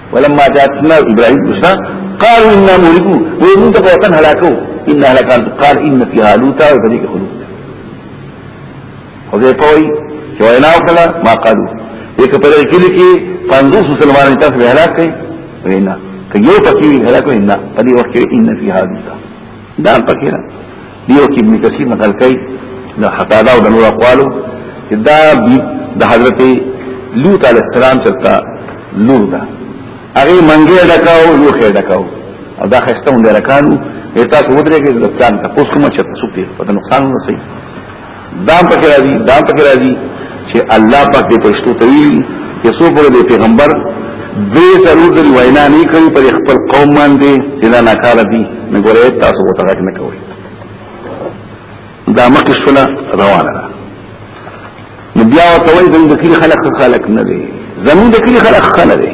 A: ولما جاءتنا ابراهيم بشرى قالوا انا مولدون ومن تقوتن هلاكوا ان هلاكان قال ان فيها لوطا وفديك خلود وزي قوي چې وینا وکړه ما قالو یک په دې کې کې 50 مسلمانان تاسو به هلاک کړي وینا که یو پکې هلاک وینا په دې وخت کې ان فی هذا دا پکې نه دیو کې ابن کثیر نقل کوي د حقادا او د نور اقوالو چې دا د حضرت لوط علی السلام چرتا لور ده هغه منګه ډکاو یو خې ډکاو او دا خسته مونږ راکانو ایتاسو ودرېږي د ځان ته اوس کوم چې تاسو په نقصان نه سي دا پکې راځي دا پکې راځي چې الله پاک دې پښتو ته ویلي چې څو پر دې پیغمبر دې ضرور دې وینا نه کوي پر خپل قوم باندې چې دا ناکاره دي نه ګورې تاسو وته غږ نه کوي دا مخکې شونه روانه ده نو بیا وتوي د کلی خلق خلق نه دي زمون د کلی خلق خلق نه دي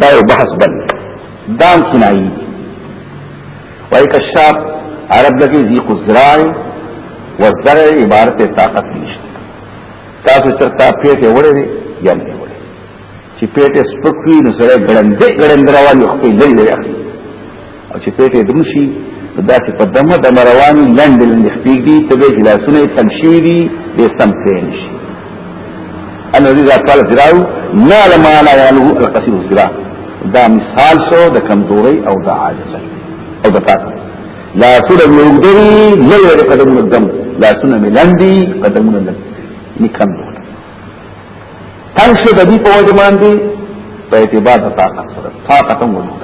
A: دا یو بحث بل دام کنائی وای کشاف عرب لکی زیق الزراع والزرع عبارت طاقت نشت تاسو چرتا پیټه وړې دی یم دی وړې چې پیټه سپکوي نو سره ګړندې ګړندې روان یو خپل لري اخلي او چې پېټې دروشي دا چې په دمه د مرواني لند لند خپېږي ته به جلاسونه تنشي دي به سم پېن شي ان دې ذات قال ذراو ما لما لا يعلو القصير الذرا دا مثال شو د کمزوري او د عاجز او د طاقت لا سره لوګري نه لري قدم الدم لا سره ملندي قدم الدم نکم تنشي د دې په وجه باندې په اعتبار د طاقت سره طاقت هم وجود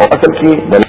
A: او اصل کې